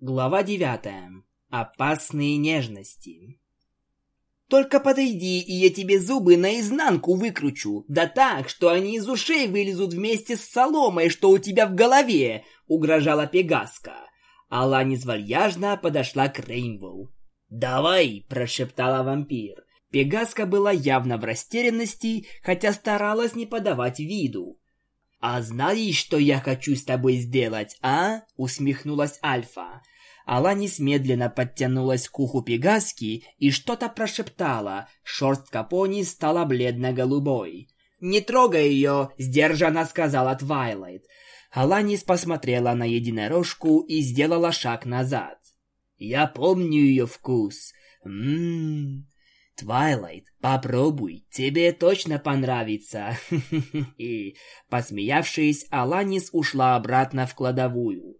Глава девятая. Опасные нежности. Только подойди, и я тебе зубы наизнанку выкручу, да так, что они из ушей вылезут вместе с соломой, что у тебя в голове, угрожала Пегаска. Аланис вальяжно подошла к Рейнбоу. «Давай!» – прошептала вампир. Пегаска была явно в растерянности, хотя старалась не подавать виду. «А знаешь, что я хочу с тобой сделать, а?» — усмехнулась Альфа. Аланис медленно подтянулась к уху Пегаски и что-то прошептала. Шерстка пони стала бледно-голубой. «Не трогай ее!» — сдержанно сказала Твайлайт. Аланис посмотрела на единорожку и сделала шаг назад. «Я помню ее вкус. Ммм, Твайлайт, попробуй, тебе точно понравится. И, посмеявшись, Аланис ушла обратно в кладовую.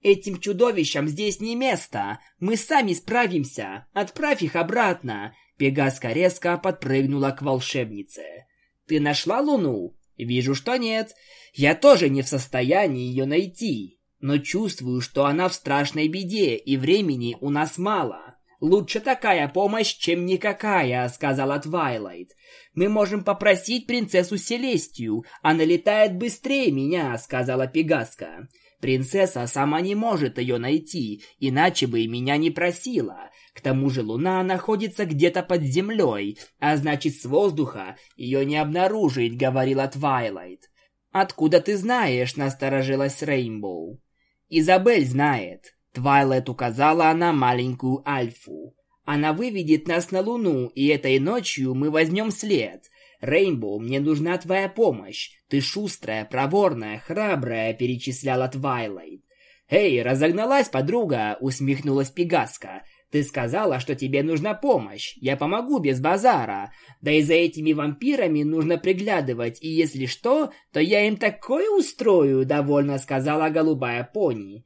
Этим чудовищам здесь не место. Мы сами справимся. Отправь их обратно. Пегаска резко подпрыгнула к волшебнице. Ты нашла Луну? Вижу, что нет. Я тоже не в состоянии ее найти, но чувствую, что она в страшной беде, и времени у нас мало. «Лучше такая помощь, чем никакая», — сказала Твайлайт. «Мы можем попросить принцессу Селестию. Она летает быстрее меня», — сказала Пегаска. «Принцесса сама не может ее найти, иначе бы и меня не просила. К тому же луна находится где-то под землей, а значит, с воздуха ее не обнаружить», — говорила Твайлайт. «Откуда ты знаешь?» — насторожилась Рейнбоу. «Изабель знает». Твайлет указала на маленькую Альфу. Она выведет нас на Луну, и этой ночью мы возьмем след. Рейнбоу, мне нужна твоя помощь. Ты шустрая, проворная, храбрая, перечисляла Твайлайт. «Эй, разогналась подруга!» — усмехнулась Пегаска. «Ты сказала, что тебе нужна помощь. Я помогу без базара. Да и за этими вампирами нужно приглядывать, и если что, то я им такое устрою», — довольно сказала голубая пони.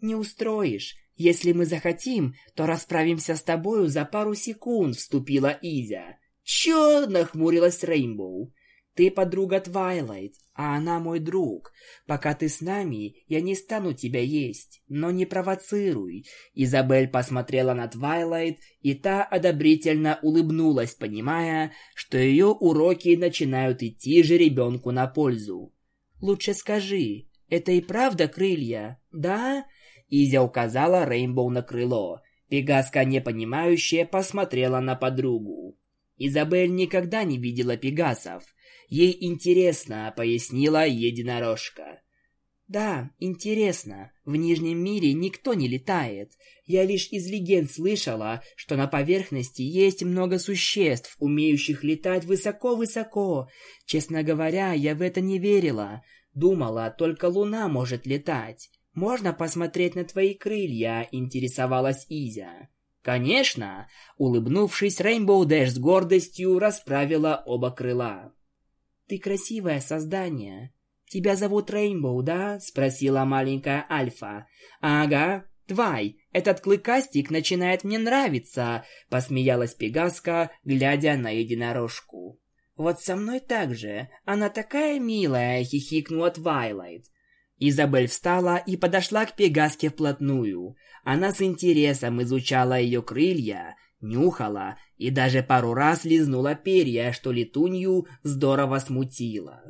«Не устроишь. Если мы захотим, то расправимся с тобою за пару секунд», — вступила Изя. «Чё?» — нахмурилась Рейнбоу. «Ты подруга Твайлайт, а она мой друг. Пока ты с нами, я не стану тебя есть, но не провоцируй». Изабель посмотрела на Твайлайт, и та одобрительно улыбнулась, понимая, что ее уроки начинают идти жеребенку на пользу. «Лучше скажи, это и правда крылья, да?» Изя указала Рейнбоу на крыло. Пегаска, непонимающая, посмотрела на подругу. Изабель никогда не видела пегасов. Ей интересно, пояснила единорожка. Да, интересно. В Нижнем мире никто не летает. Я лишь из легенд слышала, что на поверхности есть много существ, умеющих летать высоко-высоко. Честно говоря, я в это не верила. Думала, только Луна может летать. «Можно посмотреть на твои крылья?» – интересовалась Изя. «Конечно!» – улыбнувшись, Рейнбоу Дэш с гордостью расправила оба крыла. «Ты красивое создание. Тебя зовут Рейнбоу, да?» – спросила маленькая Альфа. «Ага, Твай, этот клыкастик начинает мне нравиться», – посмеялась Пегаска, глядя на единорожку. «Вот со мной так же. Она такая милая», – хихикнула Твайлайт. Изабель встала и подошла к Пегаске вплотную. Она с интересом изучала ее крылья, нюхала и даже пару раз лизнула перья, что летунью здорово смутило.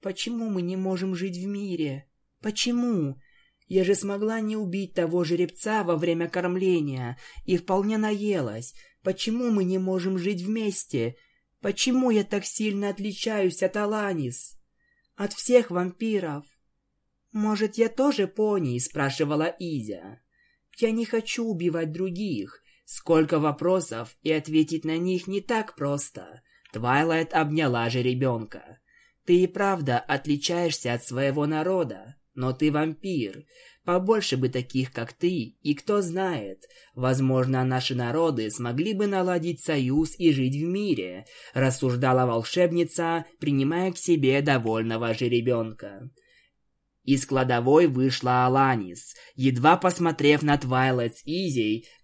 «Почему мы не можем жить в мире? Почему? Я же смогла не убить того жеребца во время кормления и вполне наелась. Почему мы не можем жить вместе? Почему я так сильно отличаюсь от Аланис? От всех вампиров?» «Может, я тоже пони?» – спрашивала Изя. «Я не хочу убивать других. Сколько вопросов, и ответить на них не так просто». Твайлайт обняла же ребенка. «Ты и правда отличаешься от своего народа, но ты вампир. Побольше бы таких, как ты, и кто знает, возможно, наши народы смогли бы наладить союз и жить в мире», рассуждала волшебница, принимая к себе довольного жеребенка. Из кладовой вышла Аланис, едва посмотрев на Твайлайт с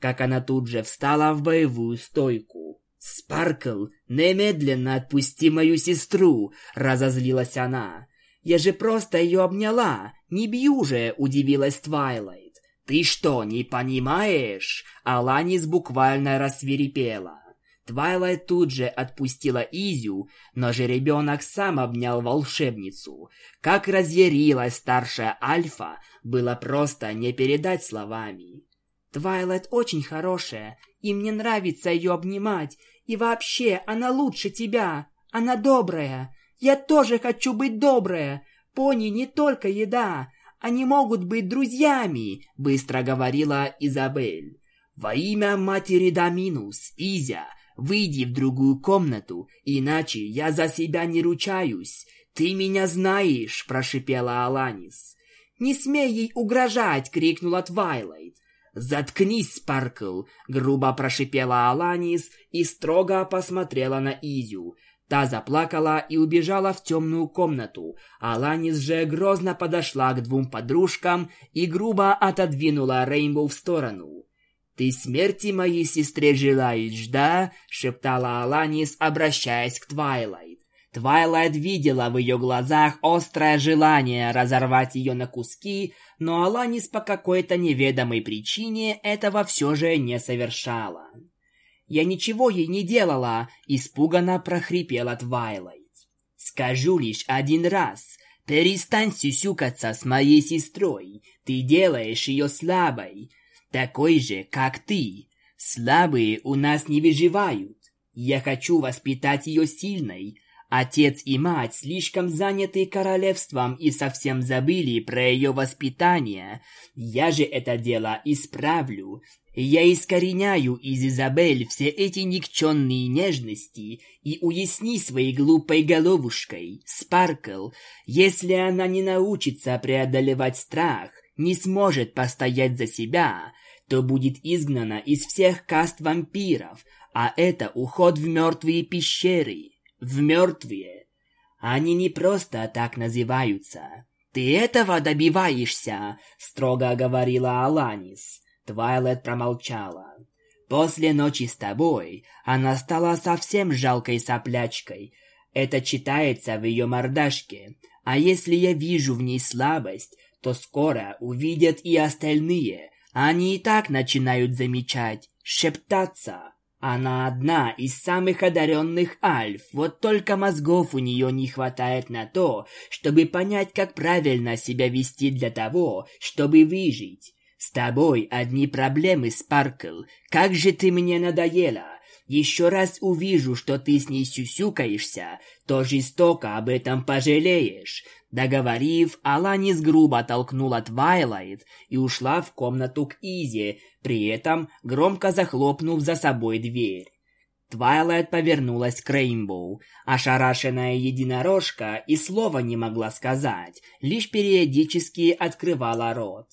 как она тут же встала в боевую стойку. «Спаркл, немедленно отпусти мою сестру!» — разозлилась она. «Я же просто ее обняла! Не бью же!» — удивилась Твайлайт. «Ты что, не понимаешь?» Аланис буквально рассверепела. Твайлайт тут же отпустила Изю, но жеребенок сам обнял волшебницу. Как разъярилась старшая Альфа, было просто не передать словами. Твайлайт очень хорошая, и мне нравится ее обнимать. И вообще, она лучше тебя. Она добрая. Я тоже хочу быть добрая. Пони не только еда. Они могут быть друзьями, быстро говорила Изабель. Во имя матери Доминус, Изя, Выйди в другую комнату, иначе я за себя не ручаюсь. Ты меня знаешь, прошипела Аланис. Не смей ей угрожать, крикнула Твайлайт. «Заткнись, Спаркл!» — грубо прошипела Аланис и строго посмотрела на Изю. Та заплакала и убежала в темную комнату. Аланис же грозно подошла к двум подружкам и грубо отодвинула Рейнбоу в сторону. «Ты смерти моей сестре желаешь, да?» — шептала Аланис, обращаясь к Твайлайт. Твайлайт видела в ее глазах острое желание разорвать ее на куски, но Аланис по какой-то неведомой причине этого все же не совершала. «Я ничего ей не делала!» — испуганно прохрипела Твайлайт. «Скажу лишь один раз. Перестань сюсюкаться с моей сестрой. Ты делаешь ее слабой такой же, как ты. Слабые у нас не выживают. Я хочу воспитать ее сильной. Отец и мать слишком заняты королевством и совсем забыли про ее воспитание. Я же это дело исправлю. Я искореняю из Изабель все эти никчемные нежности и уясни своей глупой головушкой, Спаркл, если она не научится преодолевать страх, не сможет постоять за себя, то будет изгнана из всех каст вампиров, а это уход в мертвые пещеры, в мертвые. Они не просто так называются. Ты этого добиваешься, строго говорила Аланис. Твайлет промолчала. После ночи с тобой она стала совсем жалкой соплячкой. Это читается в ее мордашке. А если я вижу в ней слабость, то скоро увидят и остальные, они и так начинают замечать, шептаться. Она одна из самых одаренных альф, вот только мозгов у нее не хватает на то, чтобы понять, как правильно себя вести для того, чтобы выжить. С тобой одни проблемы, Спаркл. Как же ты мне надоела. Еще раз увижу, что ты с ней сюсюкаешься, то жестоко об этом пожалеешь. Договорив, Аланис грубо толкнула Твайлайт и ушла в комнату к Изи, при этом громко захлопнув за собой дверь. Твайлайт повернулась к Рейнбоу. Ошарашенная единорожка и слова не могла сказать, лишь периодически открывала рот.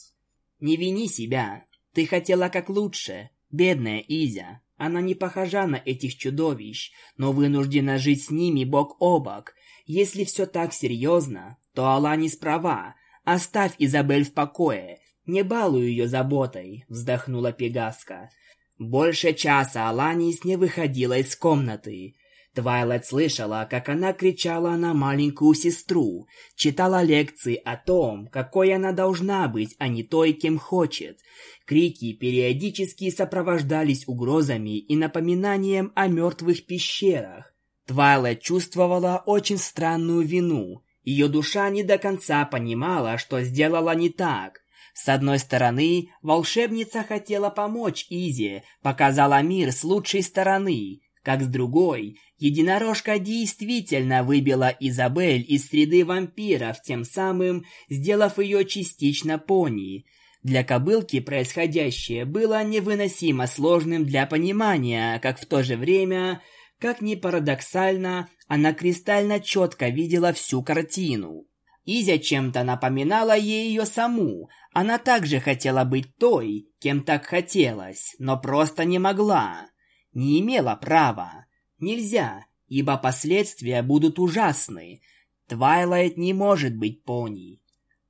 «Не вини себя. Ты хотела как лучше, бедная Изя. Она не похожа на этих чудовищ, но вынуждена жить с ними бок о бок. Если все так серьезно, то Аланис права. Оставь Изабель в покое. Не балуй ее заботой, вздохнула Пегаска. Больше часа Аланис не выходила из комнаты. Твайлайт слышала, как она кричала на маленькую сестру, читала лекции о том, какой она должна быть, а не той, кем хочет. Крики периодически сопровождались угрозами и напоминанием о мертвых пещерах. Твайлайт чувствовала очень странную вину. Ее душа не до конца понимала, что сделала не так. С одной стороны, волшебница хотела помочь Изе, показала мир с лучшей стороны, как с другой, единорожка действительно выбила Изабель из среды вампиров, тем самым сделав ее частично пони. Для кобылки происходящее было невыносимо сложным для понимания, как в то же время как ни парадоксально, она кристально четко видела всю картину. Изя чем-то напоминала ей ее саму. Она также хотела быть той, кем так хотелось, но просто не могла. Не имела права. Нельзя, ибо последствия будут ужасны. Твайлайт не может быть пони.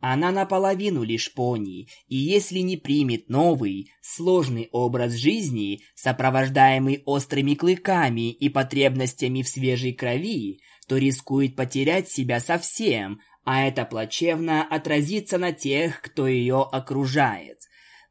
Она наполовину лишь пони, и если не примет новый, сложный образ жизни, сопровождаемый острыми клыками и потребностями в свежей крови, то рискует потерять себя совсем, а это плачевно отразится на тех, кто ее окружает.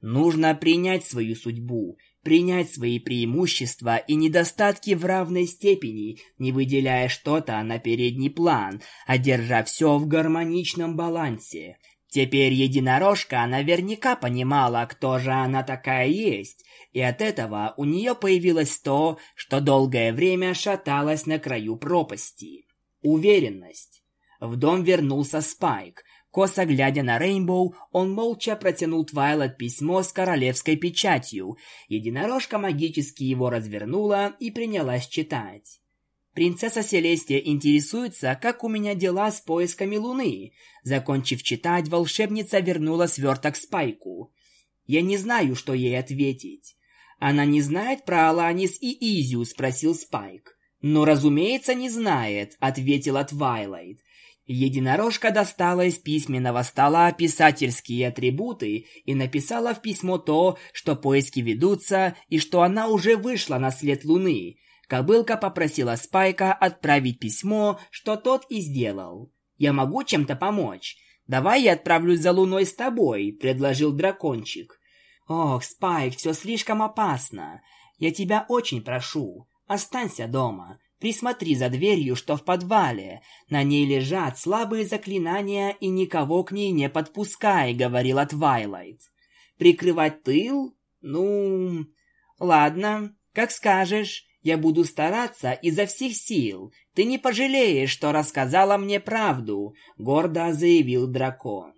Нужно принять свою судьбу, принять свои преимущества и недостатки в равной степени, не выделяя что-то на передний план, а держа все в гармоничном балансе. Теперь единорожка наверняка понимала, кто же она такая есть, и от этого у нее появилось то, что долгое время шаталось на краю пропасти. Уверенность. В дом вернулся Спайк. Косо глядя на Рейнбоу, он молча протянул Твайлет письмо с королевской печатью. Единорожка магически его развернула и принялась читать. Принцесса Селестия интересуется, как у меня дела с поисками Луны. Закончив читать, волшебница вернула сверток Спайку. Я не знаю, что ей ответить. Она не знает про Аланис и Изю, спросил Спайк. Но, разумеется, не знает, ответила Твайлайт. Единорожка достала из письменного стола писательские атрибуты и написала в письмо то, что поиски ведутся и что она уже вышла на след Луны. Кобылка попросила Спайка отправить письмо, что тот и сделал. «Я могу чем-то помочь? Давай я отправлюсь за Луной с тобой», — предложил дракончик. «Ох, Спайк, все слишком опасно. Я тебя очень прошу, останься дома. Присмотри за дверью, что в подвале. На ней лежат слабые заклинания, и никого к ней не подпускай», — говорила Твайлайт. «Прикрывать тыл? Ну... Ладно, как скажешь. Я буду стараться изо всех сил. Ты не пожалеешь, что рассказала мне правду, гордо заявил дракон.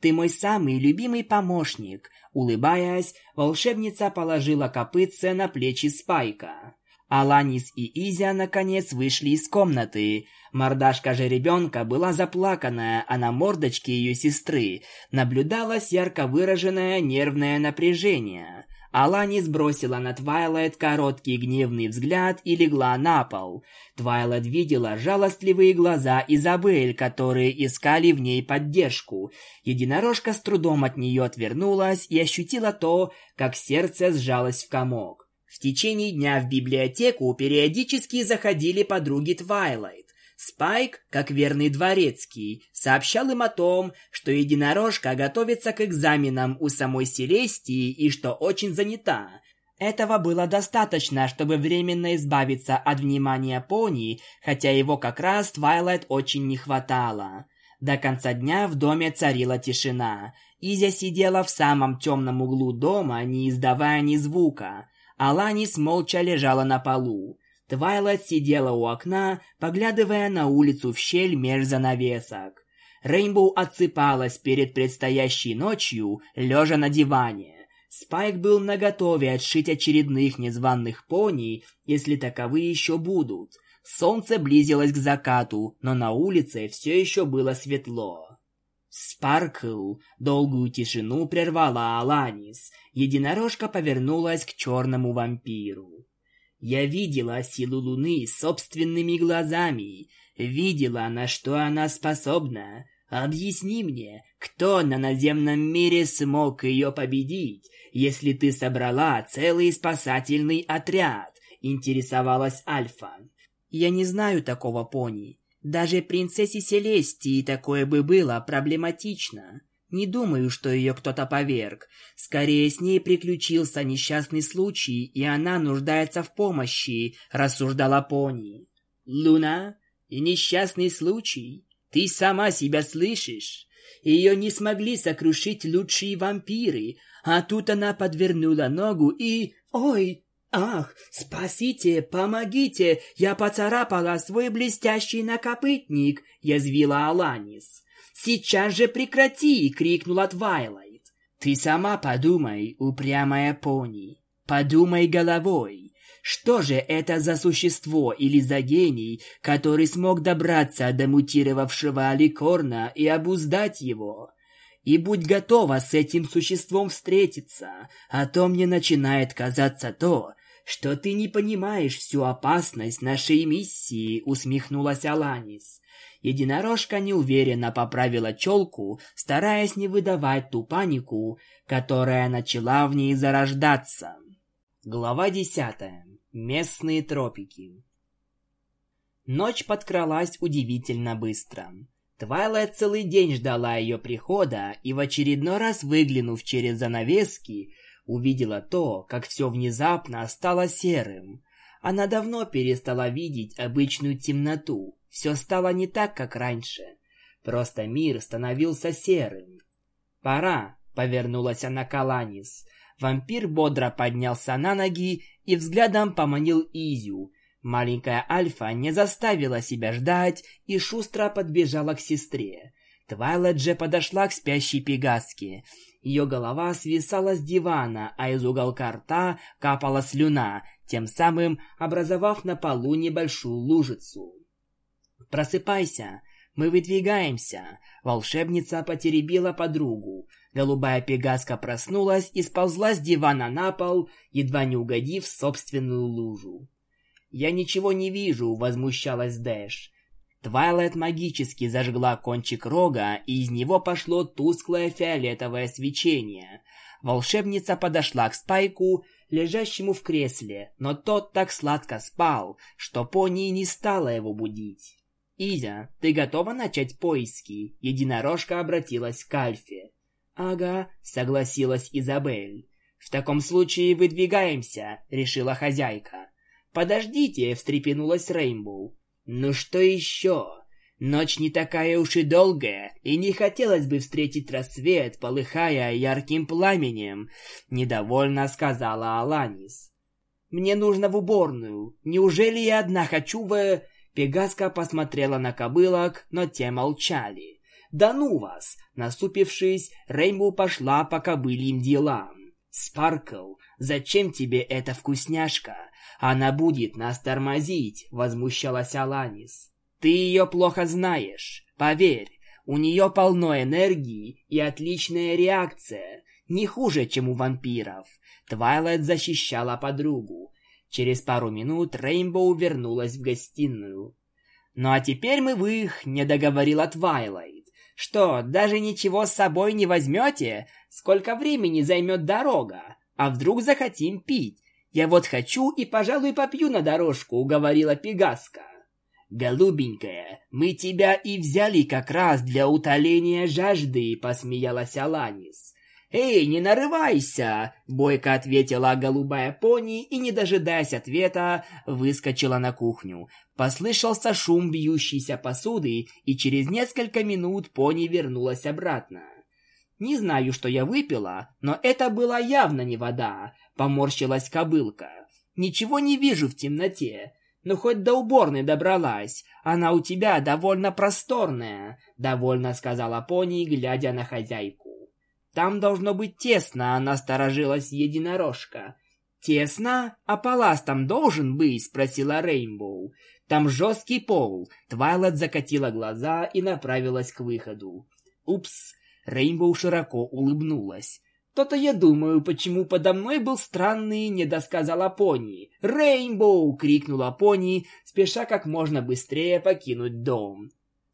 Ты мой самый любимый помощник. Улыбаясь, волшебница положила копытце на плечи Спайка. Аланис и Изя наконец вышли из комнаты. Мордашка же ребенка была заплаканная, а на мордочке ее сестры наблюдалось ярко выраженное нервное напряжение. Аланис бросила на Твайлайт короткий гневный взгляд и легла на пол. Твайлайт видела жалостливые глаза Изабель, которые искали в ней поддержку. Единорожка с трудом от нее отвернулась и ощутила то, как сердце сжалось в комок. В течение дня в библиотеку периодически заходили подруги Твайлайт. Спайк, как верный дворецкий, сообщал им о том, что единорожка готовится к экзаменам у самой Селестии и что очень занята. Этого было достаточно, чтобы временно избавиться от внимания пони, хотя его как раз Твайлайт очень не хватало. До конца дня в доме царила тишина. Изя сидела в самом темном углу дома, не издавая ни звука. Аланис молча лежала на полу. Твайлайт сидела у окна, поглядывая на улицу в щель меж занавесок. Рейнбоу отсыпалась перед предстоящей ночью, лежа на диване. Спайк был наготове отшить очередных незваных пони, если таковые еще будут. Солнце близилось к закату, но на улице все еще было светло. Спаркл долгую тишину прервала Аланис. Единорожка повернулась к черному вампиру. Я видела силу Луны собственными глазами, видела, на что она способна. Объясни мне, кто на наземном мире смог ее победить, если ты собрала целый спасательный отряд?» — интересовалась Альфа. «Я не знаю такого пони. Даже принцессе Селестии такое бы было проблематично. Не думаю, что ее кто-то поверг. Скорее, с ней приключился несчастный случай, и она нуждается в помощи, рассуждала Пони. Луна и несчастный случай. Ты сама себя слышишь? Ее не смогли сокрушить лучшие вампиры, а тут она подвернула ногу и... Ой, ах, спасите, помогите, я поцарапала свой блестящий накопытник, язвила Аланис. «Сейчас же прекрати!» — крикнула Твайлайт. «Ты сама подумай, упрямая пони. Подумай головой. Что же это за существо или за гений, который смог добраться до мутировавшего Аликорна и обуздать его?» И будь готова с этим существом встретиться, а то мне начинает казаться то, что ты не понимаешь всю опасность нашей миссии, усмехнулась Аланис. Единорожка неуверенно поправила челку, стараясь не выдавать ту панику, которая начала в ней зарождаться. Глава десятая. Местные тропики. Ночь подкралась удивительно быстро. Твайлайт целый день ждала ее прихода и в очередной раз выглянув через занавески, увидела то, как все внезапно стало серым. Она давно перестала видеть обычную темноту. Все стало не так, как раньше. Просто мир становился серым. «Пора», — повернулась она к Аланис. Вампир бодро поднялся на ноги и взглядом поманил Изю. Маленькая Альфа не заставила себя ждать и шустро подбежала к сестре. Твайлет же подошла к спящей Пегаске. Ее голова свисала с дивана, а из уголка рта капала слюна, тем самым образовав на полу небольшую лужицу. «Просыпайся, мы выдвигаемся!» Волшебница потеребила подругу. Голубая пегаска проснулась и сползла с дивана на пол, едва не угодив в собственную лужу. «Я ничего не вижу», — возмущалась Дэш. Твайлайт магически зажгла кончик рога, и из него пошло тусклое фиолетовое свечение. Волшебница подошла к Спайку, лежащему в кресле, но тот так сладко спал, что пони не стала его будить. «Изя, ты готова начать поиски?» Единорожка обратилась к Альфе. «Ага», — согласилась Изабель. «В таком случае выдвигаемся», — решила хозяйка. «Подождите», — встрепенулась Рейнбоу. Ну что еще? Ночь не такая уж и долгая, и не хотелось бы встретить рассвет, полыхая ярким пламенем, недовольно сказала Аланис. Мне нужно в уборную. Неужели я одна хочу в... Пегаска посмотрела на кобылок, но те молчали. «Да ну вас!» Наступившись, Рейнбоу пошла по кобыльим делам. «Спаркл, зачем тебе эта вкусняшка? Она будет нас тормозить, возмущалась Аланис. Ты ее плохо знаешь. Поверь, у нее полно энергии и отличная реакция, не хуже, чем у вампиров. Твайлайт защищала подругу. Через пару минут Рейнбоу вернулась в гостиную. «Ну а теперь мы в их», — не договорила Твайлайт. «Что, даже ничего с собой не возьмете? Сколько времени займет дорога? А вдруг захотим пить? «Я вот хочу и, пожалуй, попью на дорожку», — уговорила Пегаска. «Голубенькая, мы тебя и взяли как раз для утоления жажды», — посмеялась Аланис. «Эй, не нарывайся!» — бойко ответила голубая пони и, не дожидаясь ответа, выскочила на кухню. Послышался шум бьющейся посуды, и через несколько минут пони вернулась обратно. Не знаю, что я выпила, но это была явно не вода, поморщилась кобылка. Ничего не вижу в темноте. Но хоть до уборной добралась. Она у тебя довольно просторная, довольно сказала пони, глядя на хозяйку. Там должно быть тесно, она сторожилась единорожка. «Тесно? А палас там должен быть?» — спросила Рейнбоу. «Там жесткий пол». Твайлет закатила глаза и направилась к выходу. «Упс, Рейнбоу широко улыбнулась. «То-то я думаю, почему подо мной был странный недосказала пони. «Рейнбоу!» — крикнула пони, спеша как можно быстрее покинуть дом.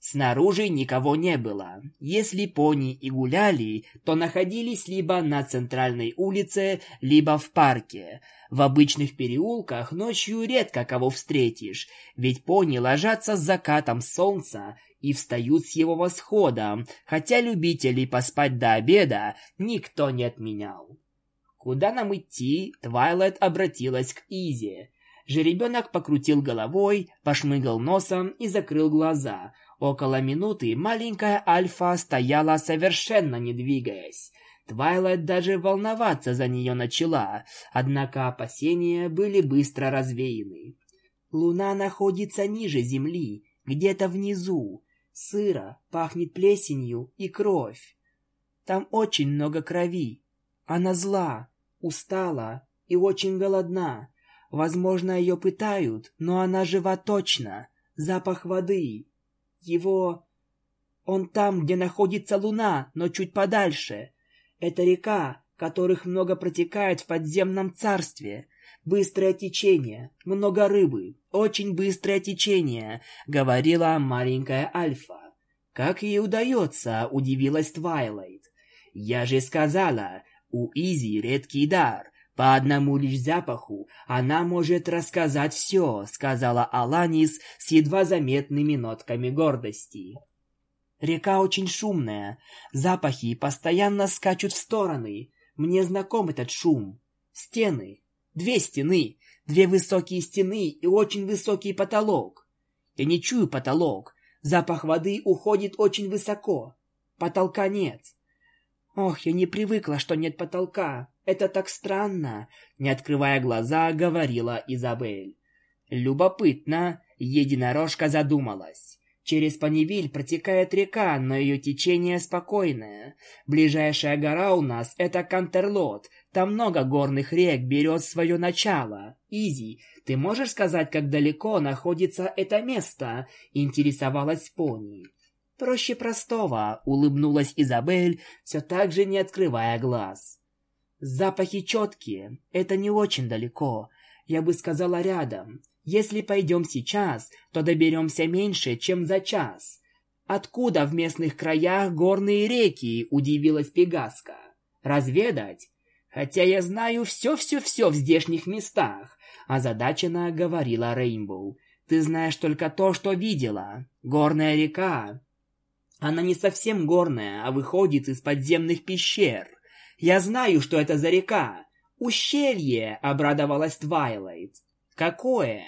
Снаружи никого не было. Если пони и гуляли, то находились либо на центральной улице, либо в парке. В обычных переулках ночью редко кого встретишь, ведь пони ложатся с закатом солнца и встают с его восходом, хотя любителей поспать до обеда никто не отменял. «Куда нам идти?» Твайлайт обратилась к Изи. Жеребенок покрутил головой, пошмыгал носом и закрыл глаза – Около минуты маленькая Альфа стояла совершенно не двигаясь. Твайлайт даже волноваться за нее начала, однако опасения были быстро развеяны. Луна находится ниже Земли, где-то внизу. Сыро, пахнет плесенью и кровь. Там очень много крови. Она зла, устала и очень голодна. Возможно, ее пытают, но она жива точно. Запах воды, его... Он там, где находится луна, но чуть подальше. Это река, которых много протекает в подземном царстве. Быстрое течение, много рыбы, очень быстрое течение, говорила маленькая Альфа. Как ей удается, удивилась Твайлайт. Я же сказала, у Изи редкий дар. По одному лишь запаху она может рассказать все, сказала Аланис с едва заметными нотками гордости. Река очень шумная, запахи постоянно скачут в стороны. Мне знаком этот шум. Стены. Две стены. Две высокие стены и очень высокий потолок. Я не чую потолок. Запах воды уходит очень высоко. Потолка нет. Ох, я не привыкла, что нет потолка. Это так странно, не открывая глаза, говорила Изабель. Любопытно, единорожка задумалась. Через Панивиль протекает река, но ее течение спокойное. Ближайшая гора у нас – это Кантерлот. Там много горных рек берет свое начало. Изи, ты можешь сказать, как далеко находится это место? Интересовалась Пони. Проще простого, улыбнулась Изабель, все так же не открывая глаз. Запахи четкие, это не очень далеко. Я бы сказала рядом. Если пойдем сейчас, то доберемся меньше, чем за час. Откуда в местных краях горные реки, удивилась Пегаска. Разведать? Хотя я знаю все-все-все в здешних местах, озадаченно говорила Рейнбоу. Ты знаешь только то, что видела. Горная река. Она не совсем горная, а выходит из подземных пещер. Я знаю, что это за река. Ущелье, обрадовалась Твайлайт. Какое?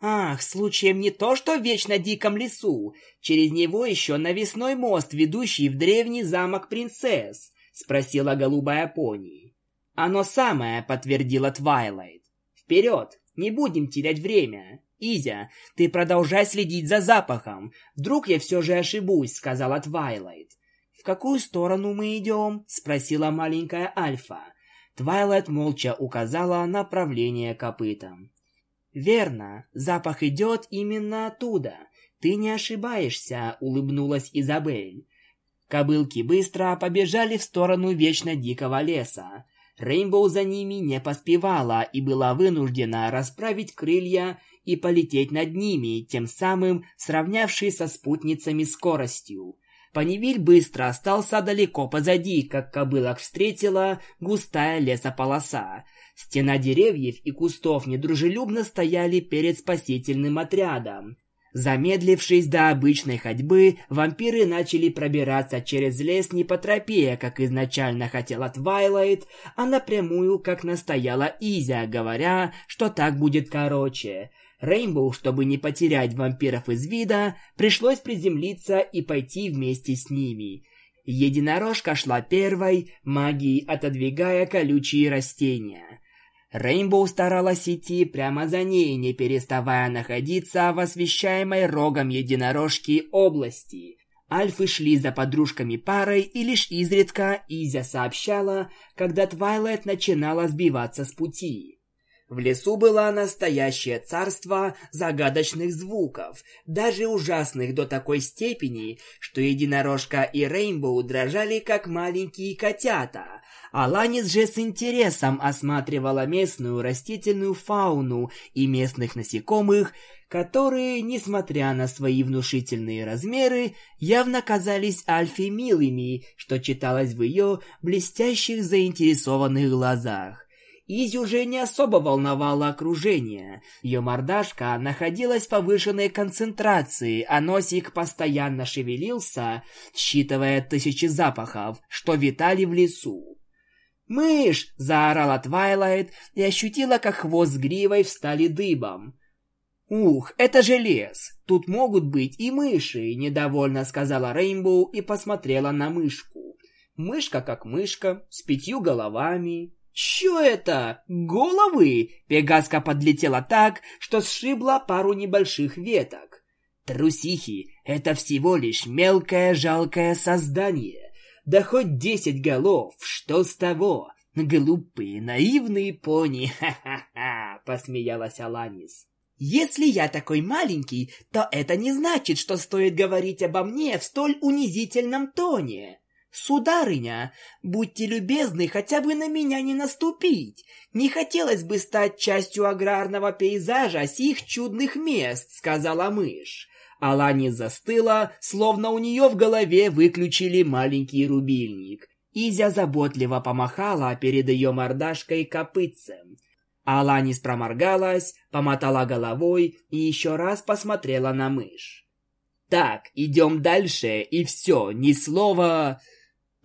Ах, случаем не то, что в вечно диком лесу. Через него еще навесной мост, ведущий в древний замок принцесс, спросила голубая пони. Оно самое, подтвердила Твайлайт. Вперед, не будем терять время. Изя, ты продолжай следить за запахом. Вдруг я все же ошибусь, сказала Твайлайт. В какую сторону мы идем? спросила маленькая Альфа. Твайлайт молча указала направление копытом. «Верно, запах идет именно оттуда. Ты не ошибаешься», — улыбнулась Изабель. Кобылки быстро побежали в сторону вечно дикого леса. Рейнбоу за ними не поспевала и была вынуждена расправить крылья и полететь над ними, тем самым сравнявшись со спутницами скоростью. Панивиль быстро остался далеко позади, как кобылок встретила густая лесополоса. Стена деревьев и кустов недружелюбно стояли перед спасительным отрядом. Замедлившись до обычной ходьбы, вампиры начали пробираться через лес не по тропе, как изначально хотела Твайлайт, а напрямую, как настояла Изя, говоря, что так будет короче. Рейнбоу, чтобы не потерять вампиров из вида, пришлось приземлиться и пойти вместе с ними. Единорожка шла первой, магией отодвигая колючие растения. Рейнбоу старалась идти прямо за ней, не переставая находиться в освещаемой рогом единорожки области. Альфы шли за подружками парой, и лишь изредка Изя сообщала, когда Твайлайт начинала сбиваться с пути. В лесу было настоящее царство загадочных звуков, даже ужасных до такой степени, что Единорожка и Рейнбоу дрожали, как маленькие котята. Аланис же с интересом осматривала местную растительную фауну и местных насекомых, которые, несмотря на свои внушительные размеры, явно казались Альфе милыми, что читалось в ее блестящих заинтересованных глазах. Изи уже не особо волновало окружение. Ее мордашка находилась в повышенной концентрации, а носик постоянно шевелился, считывая тысячи запахов, что витали в лесу. «Мышь!» – заорала Твайлайт и ощутила, как хвост с гривой встали дыбом. «Ух, это же лес! Тут могут быть и мыши!» – недовольно сказала Рейнбоу и посмотрела на мышку. Мышка как мышка, с пятью головами, «Чё это? Головы?» Пегаска подлетела так, что сшибла пару небольших веток. Трусихи — это всего лишь мелкое жалкое создание. Да хоть десять голов, что с того? Глупые, наивные пони, ха-ха-ха, посмеялась Аланис. Если я такой маленький, то это не значит, что стоит говорить обо мне в столь унизительном тоне. «Сударыня, будьте любезны хотя бы на меня не наступить. Не хотелось бы стать частью аграрного пейзажа сих чудных мест», — сказала мышь. Алани застыла, словно у нее в голове выключили маленький рубильник. Изя заботливо помахала перед ее мордашкой копытцем. Аланис проморгалась, помотала головой и еще раз посмотрела на мышь. Так, идем дальше, и все, ни слова...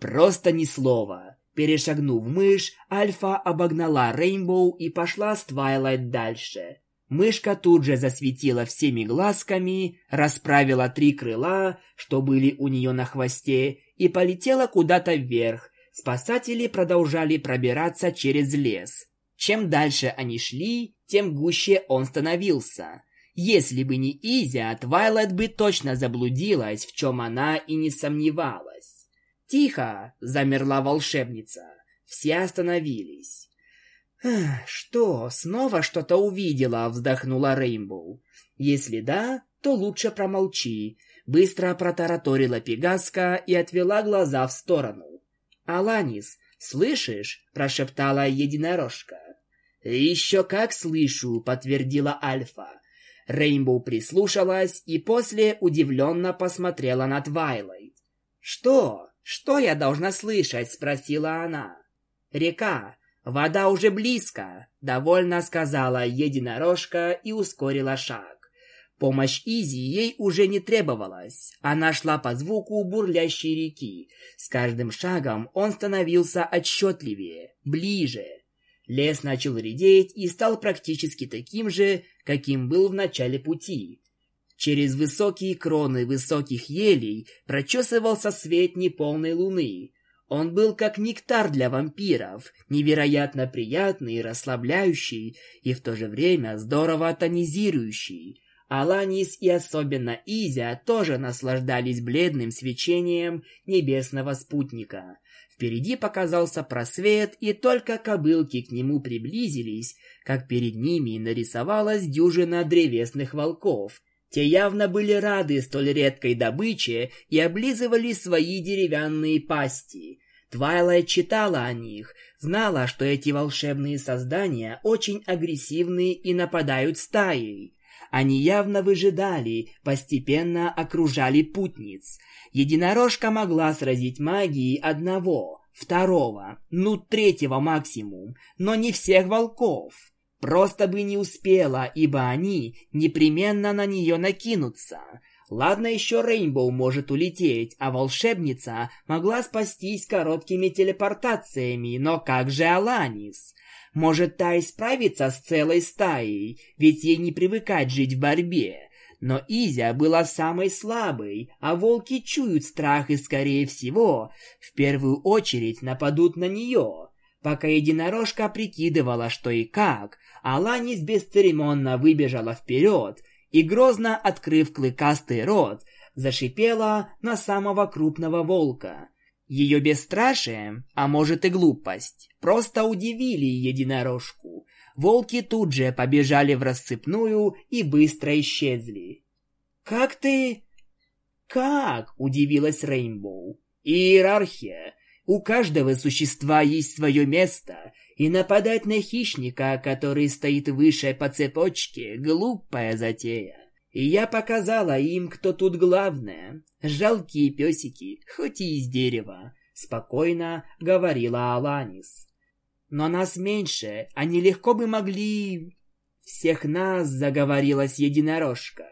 Просто ни слова. Перешагнув мышь, Альфа обогнала Рейнбоу и пошла с Твайлайт дальше. Мышка тут же засветила всеми глазками, расправила три крыла, что были у нее на хвосте, и полетела куда-то вверх. Спасатели продолжали пробираться через лес. Чем дальше они шли, тем гуще он становился. Если бы не Изя, Твайлайт бы точно заблудилась, в чем она и не сомневалась. «Тихо!» — замерла волшебница. Все остановились. «Что, снова что-то увидела?» — вздохнула Рейнбоу. «Если да, то лучше промолчи», — быстро протараторила Пегаска и отвела глаза в сторону. «Аланис, слышишь?» — прошептала единорожка. «Еще как слышу», — подтвердила Альфа. Рейнбоу прислушалась и после удивленно посмотрела на Твайлайт. «Что? Что я должна слышать?» — спросила она. «Река. Вода уже близко», — довольно сказала единорожка и ускорила шаг. Помощь Изи ей уже не требовалась. Она шла по звуку бурлящей реки. С каждым шагом он становился отчетливее, ближе. Лес начал редеть и стал практически таким же, каким был в начале пути. Через высокие кроны высоких елей прочесывался свет неполной луны. Он был как нектар для вампиров, невероятно приятный и расслабляющий, и в то же время здорово тонизирующий. Аланис и особенно Изя тоже наслаждались бледным свечением небесного спутника. Впереди показался просвет, и только кобылки к нему приблизились, как перед ними нарисовалась дюжина древесных волков. Те явно были рады столь редкой добыче и облизывали свои деревянные пасти. Твайлайт читала о них, знала, что эти волшебные создания очень агрессивны и нападают стаей. Они явно выжидали, постепенно окружали путниц. Единорожка могла сразить магией одного, второго, ну третьего максимум, но не всех волков. Просто бы не успела, ибо они непременно на нее накинутся. Ладно еще Рейнбоу может улететь, а волшебница могла спастись короткими телепортациями, но как же Аланис? Может, та и справится с целой стаей, ведь ей не привыкать жить в борьбе. Но Изя была самой слабой, а волки чуют страх и, скорее всего, в первую очередь нападут на нее. Пока единорожка прикидывала, что и как, Аланис бесцеремонно выбежала вперед и, грозно открыв клыкастый рот, зашипела на самого крупного волка. Ее бесстрашие, а может и глупость, просто удивили единорожку. Волки тут же побежали в рассыпную и быстро исчезли. «Как ты...» «Как?» — удивилась Рейнбоу. «Иерархия. У каждого существа есть свое место, и нападать на хищника, который стоит выше по цепочке, глупая затея. И я показала им, кто тут главное. Жалкие песики, хоть и из дерева», — спокойно говорила Аланис. Но нас меньше, они легко бы могли... Всех нас, заговорилась единорожка.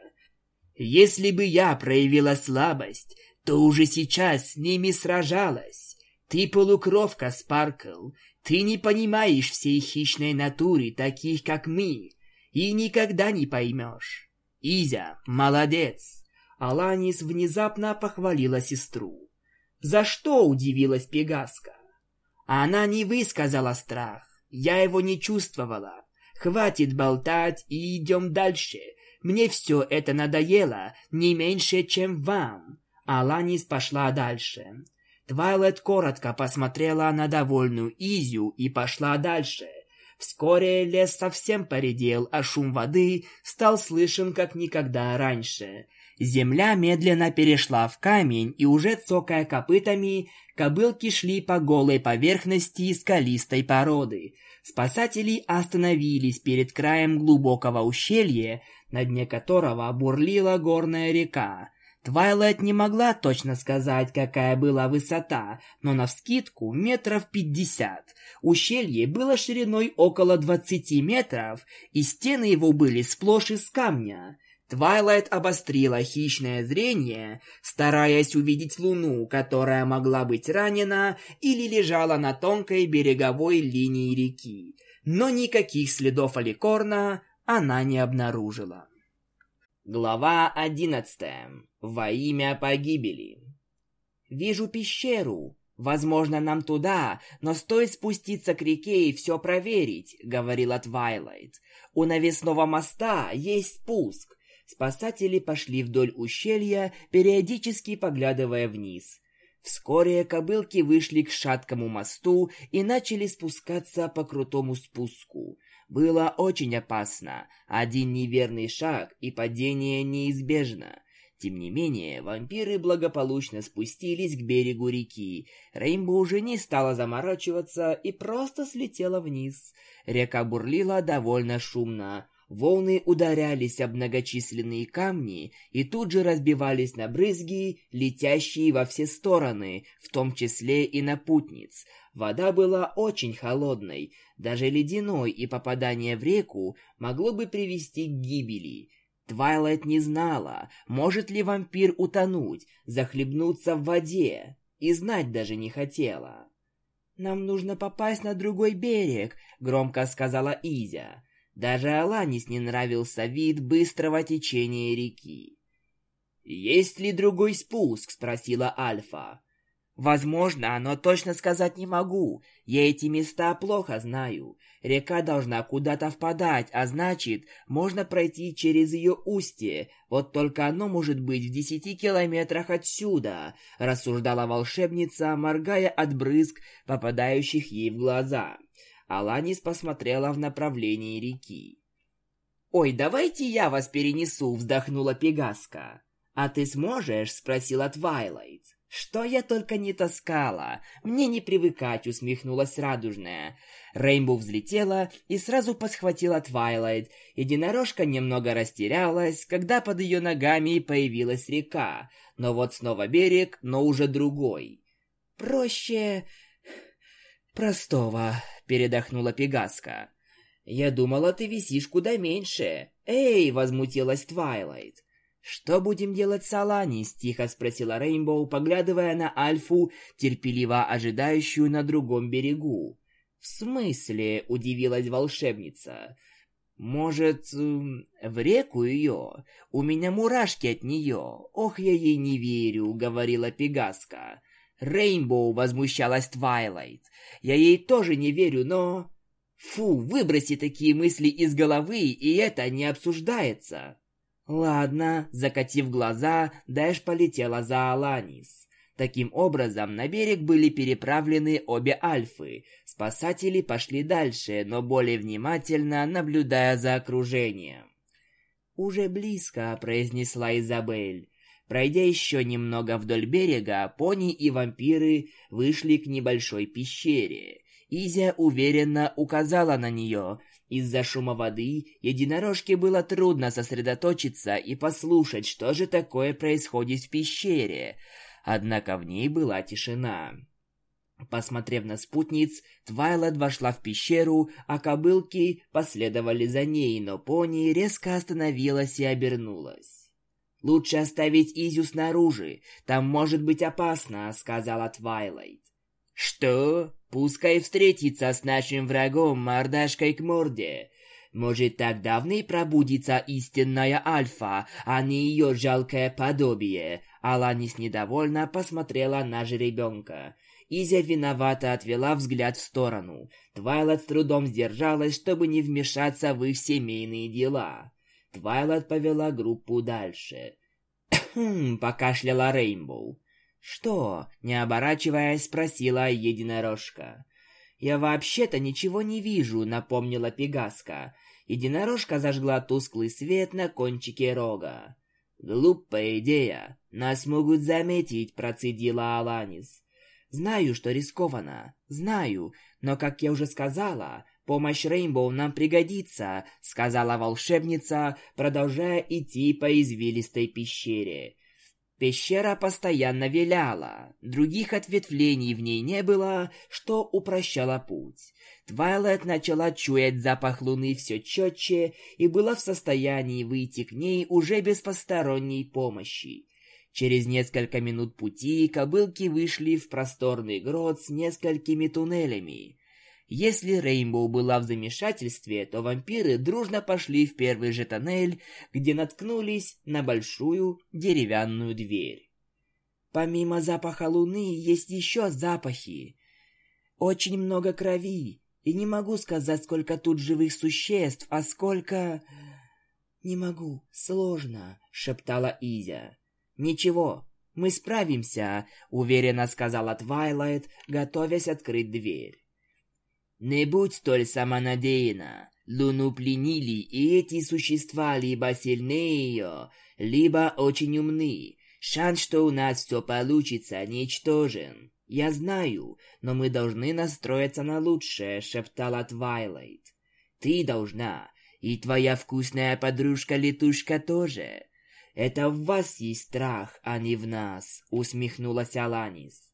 Если бы я проявила слабость, то уже сейчас с ними сражалась. Ты полукровка, Спаркл. Ты не понимаешь всей хищной натуры, таких как мы, и никогда не поймешь. Изя, молодец. Аланис внезапно похвалила сестру. За что удивилась Пегаска? Она не высказала страх. Я его не чувствовала. Хватит болтать и идем дальше. Мне все это надоело не меньше, чем вам. Аланис пошла дальше. Твайлет коротко посмотрела на довольную Изю и пошла дальше. Вскоре лес совсем поредел, а шум воды стал слышен как никогда раньше. Земля медленно перешла в камень, и уже цокая копытами, кобылки шли по голой поверхности скалистой породы. Спасатели остановились перед краем глубокого ущелья, на дне которого бурлила горная река. Твайлайт не могла точно сказать, какая была высота, но навскидку метров пятьдесят. Ущелье было шириной около двадцати метров, и стены его были сплошь из камня. Твайлайт обострила хищное зрение, стараясь увидеть луну, которая могла быть ранена или лежала на тонкой береговой линии реки, но никаких следов аликорна она не обнаружила. Глава одиннадцатая. Во имя погибели. «Вижу пещеру. Возможно, нам туда, но стоит спуститься к реке и все проверить», — говорила Твайлайт. «У навесного моста есть спуск, Спасатели пошли вдоль ущелья, периодически поглядывая вниз. Вскоре кобылки вышли к шаткому мосту и начали спускаться по крутому спуску. Было очень опасно. Один неверный шаг, и падение неизбежно. Тем не менее, вампиры благополучно спустились к берегу реки. Рейнбо уже не стала заморачиваться и просто слетела вниз. Река бурлила довольно шумно. Волны ударялись об многочисленные камни и тут же разбивались на брызги, летящие во все стороны, в том числе и на путниц. Вода была очень холодной, даже ледяной, и попадание в реку могло бы привести к гибели. Твайлайт не знала, может ли вампир утонуть, захлебнуться в воде, и знать даже не хотела. «Нам нужно попасть на другой берег», — громко сказала Изя. Даже Аланис не нравился вид быстрого течения реки. «Есть ли другой спуск?» — спросила Альфа. «Возможно, но точно сказать не могу. Я эти места плохо знаю. Река должна куда-то впадать, а значит, можно пройти через ее устье. Вот только оно может быть в десяти километрах отсюда», — рассуждала волшебница, моргая от брызг, попадающих ей в глаза. Аланис посмотрела в направлении реки. «Ой, давайте я вас перенесу», — вздохнула Пегаска. «А ты сможешь?» — спросила Твайлайт. «Что я только не таскала! Мне не привыкать!» — усмехнулась Радужная. Рейнбоу взлетела и сразу подхватила Твайлайт. Единорожка немного растерялась, когда под ее ногами появилась река. Но вот снова берег, но уже другой. «Проще... простого», передохнула Пегаска. «Я думала, ты висишь куда меньше». «Эй!» — возмутилась Твайлайт. «Что будем делать с Аланис?» — тихо спросила Рейнбоу, поглядывая на Альфу, терпеливо ожидающую на другом берегу. «В смысле?» — удивилась волшебница. «Может, эм, в реку ее? У меня мурашки от нее. Ох, я ей не верю», — говорила Пегаска. Рейнбоу возмущалась Твайлайт. Я ей тоже не верю, но... Фу, выброси такие мысли из головы, и это не обсуждается. Ладно, закатив глаза, Дэш полетела за Аланис. Таким образом, на берег были переправлены обе альфы. Спасатели пошли дальше, но более внимательно наблюдая за окружением. «Уже близко», — произнесла Изабель. Пройдя еще немного вдоль берега, пони и вампиры вышли к небольшой пещере. Изя уверенно указала на нее. Из-за шума воды единорожке было трудно сосредоточиться и послушать, что же такое происходит в пещере. Однако в ней была тишина. Посмотрев на спутниц, Твайлет вошла в пещеру, а кобылки последовали за ней, но пони резко остановилась и обернулась. «Лучше оставить Изю снаружи, там может быть опасно», — сказала Твайлайт. «Что? Пускай встретится с нашим врагом мордашкой к морде. Может, тогда в ней пробудится истинная Альфа, а не ее жалкое подобие». Аланис недовольно посмотрела на жеребенка. Изя виновато отвела взгляд в сторону. Твайлайт с трудом сдержалась, чтобы не вмешаться в их семейные дела. Твайлайт повела группу дальше. «Хм», — покашляла Рейнбоу. «Что?» — не оборачиваясь, спросила единорожка. «Я вообще-то ничего не вижу», — напомнила Пегаска. Единорожка зажгла тусклый свет на кончике рога. «Глупая идея. Нас могут заметить», — процедила Аланис. «Знаю, что рискованно. Знаю. Но, как я уже сказала, Помощь Рейнбоу нам пригодится», — сказала волшебница, продолжая идти по извилистой пещере. Пещера постоянно виляла, других ответвлений в ней не было, что упрощало путь. Твайлет начала чуять запах луны все четче и была в состоянии выйти к ней уже без посторонней помощи. Через несколько минут пути кобылки вышли в просторный грот с несколькими туннелями. Если Рейнбоу была в замешательстве, то вампиры дружно пошли в первый же тоннель, где наткнулись на большую деревянную дверь. Помимо запаха луны есть еще запахи. Очень много крови, и не могу сказать, сколько тут живых существ, а сколько... «Не могу, сложно», — шептала Изя. «Ничего, мы справимся», — уверенно сказала Твайлайт, готовясь открыть дверь. Не будь столь самонадеянна. Луну пленили, и эти существа либо сильнее ее, либо очень умны. Шанс, что у нас все получится, ничтожен. Я знаю, но мы должны настроиться на лучшее, шептала Твайлайт. Ты должна, и твоя вкусная подружка-летушка тоже. Это в вас есть страх, а не в нас, усмехнулась Аланис.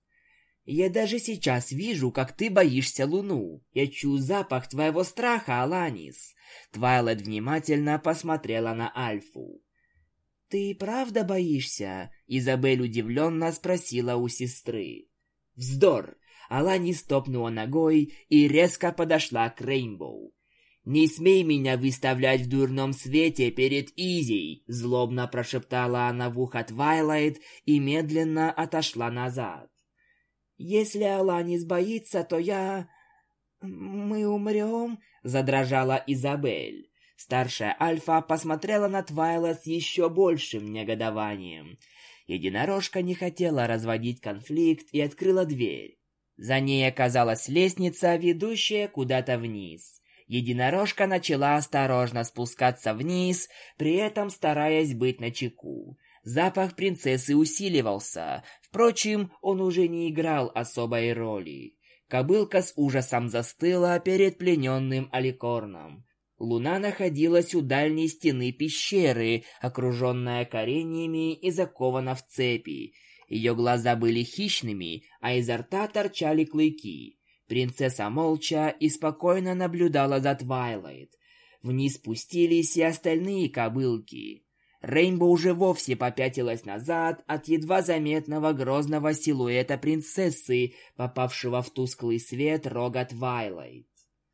Я даже сейчас вижу, как ты боишься Луну. Я чую запах твоего страха, Аланис. Твайлет внимательно посмотрела на Альфу. «Ты правда боишься?» Изабель удивленно спросила у сестры. «Вздор!» Аланис топнула ногой и резко подошла к Рейнбоу. «Не смей меня выставлять в дурном свете перед Изей!» Злобно прошептала она в ухо Твайлайт и медленно отошла назад. Если Аланис боится, то я... Мы умрем?» — задрожала Изабель. Старшая Альфа посмотрела на Твайла с еще большим негодованием. Единорожка не хотела разводить конфликт и открыла дверь. За ней оказалась лестница, ведущая куда-то вниз. Единорожка начала осторожно спускаться вниз, при этом стараясь быть начеку. Запах принцессы усиливался, впрочем, он уже не играл особой роли. Кобылка с ужасом застыла перед плененным Аликорном. Луна находилась у дальней стены пещеры, окруженная кореньями и закована в цепи. Ее глаза были хищными, а изо рта торчали клыки. Принцесса молча и спокойно наблюдала за Твайлайт. Вниз спустились и остальные кобылки. Рейнбо уже вовсе попятилась назад от едва заметного грозного силуэта принцессы, попавшего в тусклый свет рога Твайлайт.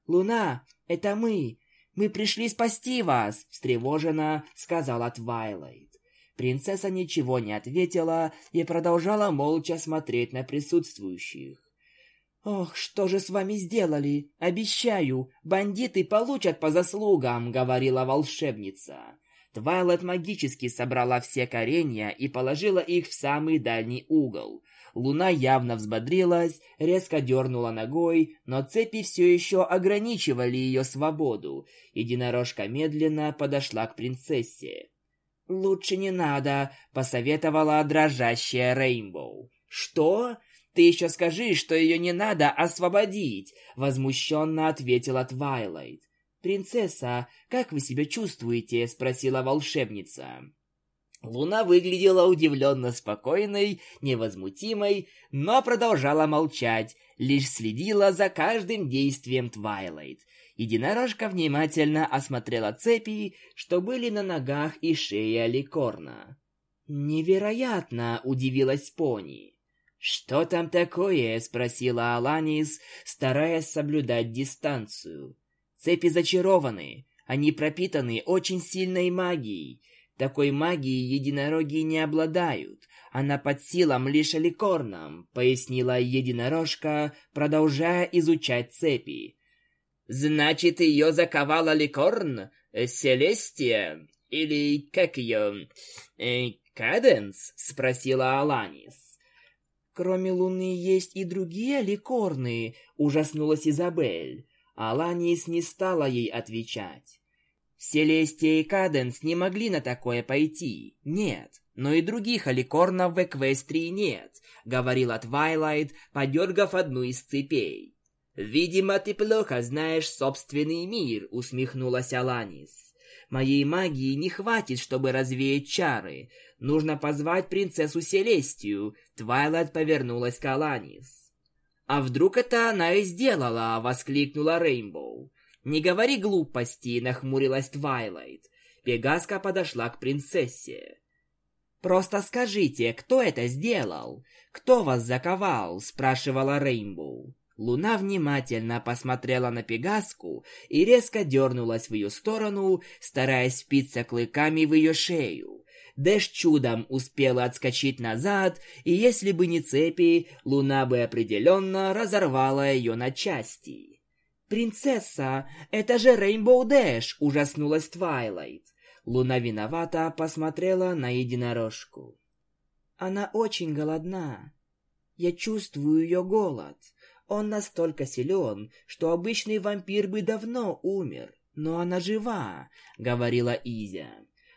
«Луна, это мы! Мы пришли спасти вас!» — встревоженно сказала Твайлайт. Принцесса ничего не ответила и продолжала молча смотреть на присутствующих. «Ох, что же с вами сделали? Обещаю, бандиты получат по заслугам», — говорила волшебница. Твайлет магически собрала все коренья и положила их в самый дальний угол. Луна явно взбодрилась, резко дернула ногой, но цепи все еще ограничивали ее свободу. Единорожка медленно подошла к принцессе. «Лучше не надо», — посоветовала дрожащая Рейнбоу. «Что? Ты еще скажи, что ее не надо освободить», — возмущенно ответила Твайлайт. «Принцесса, как вы себя чувствуете?» — спросила волшебница. Луна выглядела удивленно спокойной, невозмутимой, но продолжала молчать, лишь следила за каждым действием Твайлайт. Единорожка внимательно осмотрела цепи, что были на ногах и шее Аликорна. «Невероятно!» — удивилась Пони. «Что там такое?» — спросила Аланис, стараясь соблюдать дистанцию. Цепи зачарованы, они пропитаны очень сильной магией. Такой магией единороги не обладают. Она под силам лишь ликорном, пояснила единорожка, продолжая изучать цепи. Значит, ее заковала ликорн? Селестия? Или как ее? Э, Каденс? Спросила Аланис. Кроме Луны есть и другие ликорны, ужаснулась Изабель. Аланис не стала ей отвечать. Селестия и Каденс не могли на такое пойти. Нет. Но и других аликорнов в Эквестрии нет, говорила Твайлайт, подергав одну из цепей. «Видимо, ты плохо знаешь собственный мир», — усмехнулась Аланис. Моей магии не хватит, чтобы развеять чары. Нужно позвать принцессу Селестию. Твайлайт повернулась к Аланис. «А вдруг это она и сделала?» — воскликнула Рейнбоу. «Не говори глупости», — нахмурилась Твайлайт. Пегаска подошла к принцессе. «Просто скажите, кто это сделал? Кто вас заковал?» — спрашивала Рейнбоу. Луна внимательно посмотрела на Пегаску и резко дернулась в ее сторону, стараясь впиться клыками в ее шею. Дэш чудом успела отскочить назад, и если бы не цепи, Луна бы определенно разорвала ее на части. «Принцесса, это же Рейнбоу Дэш!» – ужаснулась Твайлайт. Луна виновато посмотрела на единорожку. «Она очень голодна. Я чувствую ее голод». Он настолько силен, что обычный вампир бы давно умер. Но она жива, говорила Изя.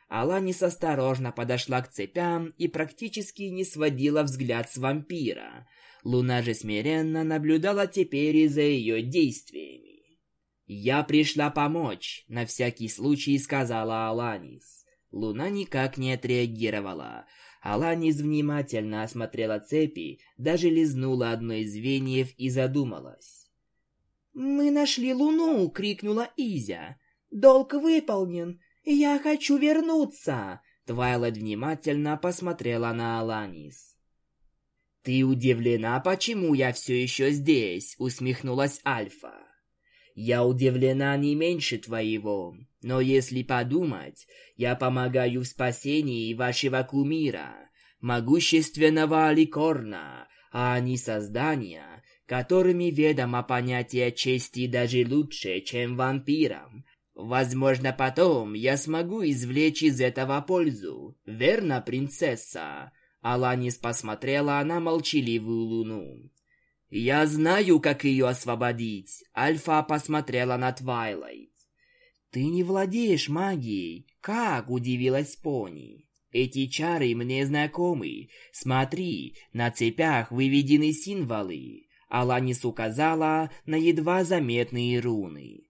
Аланис осторожно подошла к цепям и практически не сводила взгляд с вампира. Луна же смиренно наблюдала теперь и за ее действиями. «Я пришла помочь», — на всякий случай сказала Аланис. Луна никак не отреагировала, Аланис внимательно осмотрела цепи, даже лизнула одно из звеньев и задумалась. «Мы нашли луну!» — крикнула Изя. «Долг выполнен! Я хочу вернуться!» Твайлайт внимательно посмотрела на Аланис. «Ты удивлена, почему я все еще здесь?» — усмехнулась Альфа. «Я удивлена не меньше твоего. Но если подумать, я помогаю в спасении вашего кумира, могущественного Аликорна, а не создания, которыми ведомо понятие чести даже лучше, чем вампирам. Возможно, потом я смогу извлечь из этого пользу. Верно, принцесса?» Аланис посмотрела на молчаливую луну. «Я знаю, как ее освободить», — Альфа посмотрела на Твайлайт. «Ты не владеешь магией. Как?» – удивилась Пони. «Эти чары мне знакомы. Смотри, на цепях выведены символы». Аланис указала на едва заметные руны.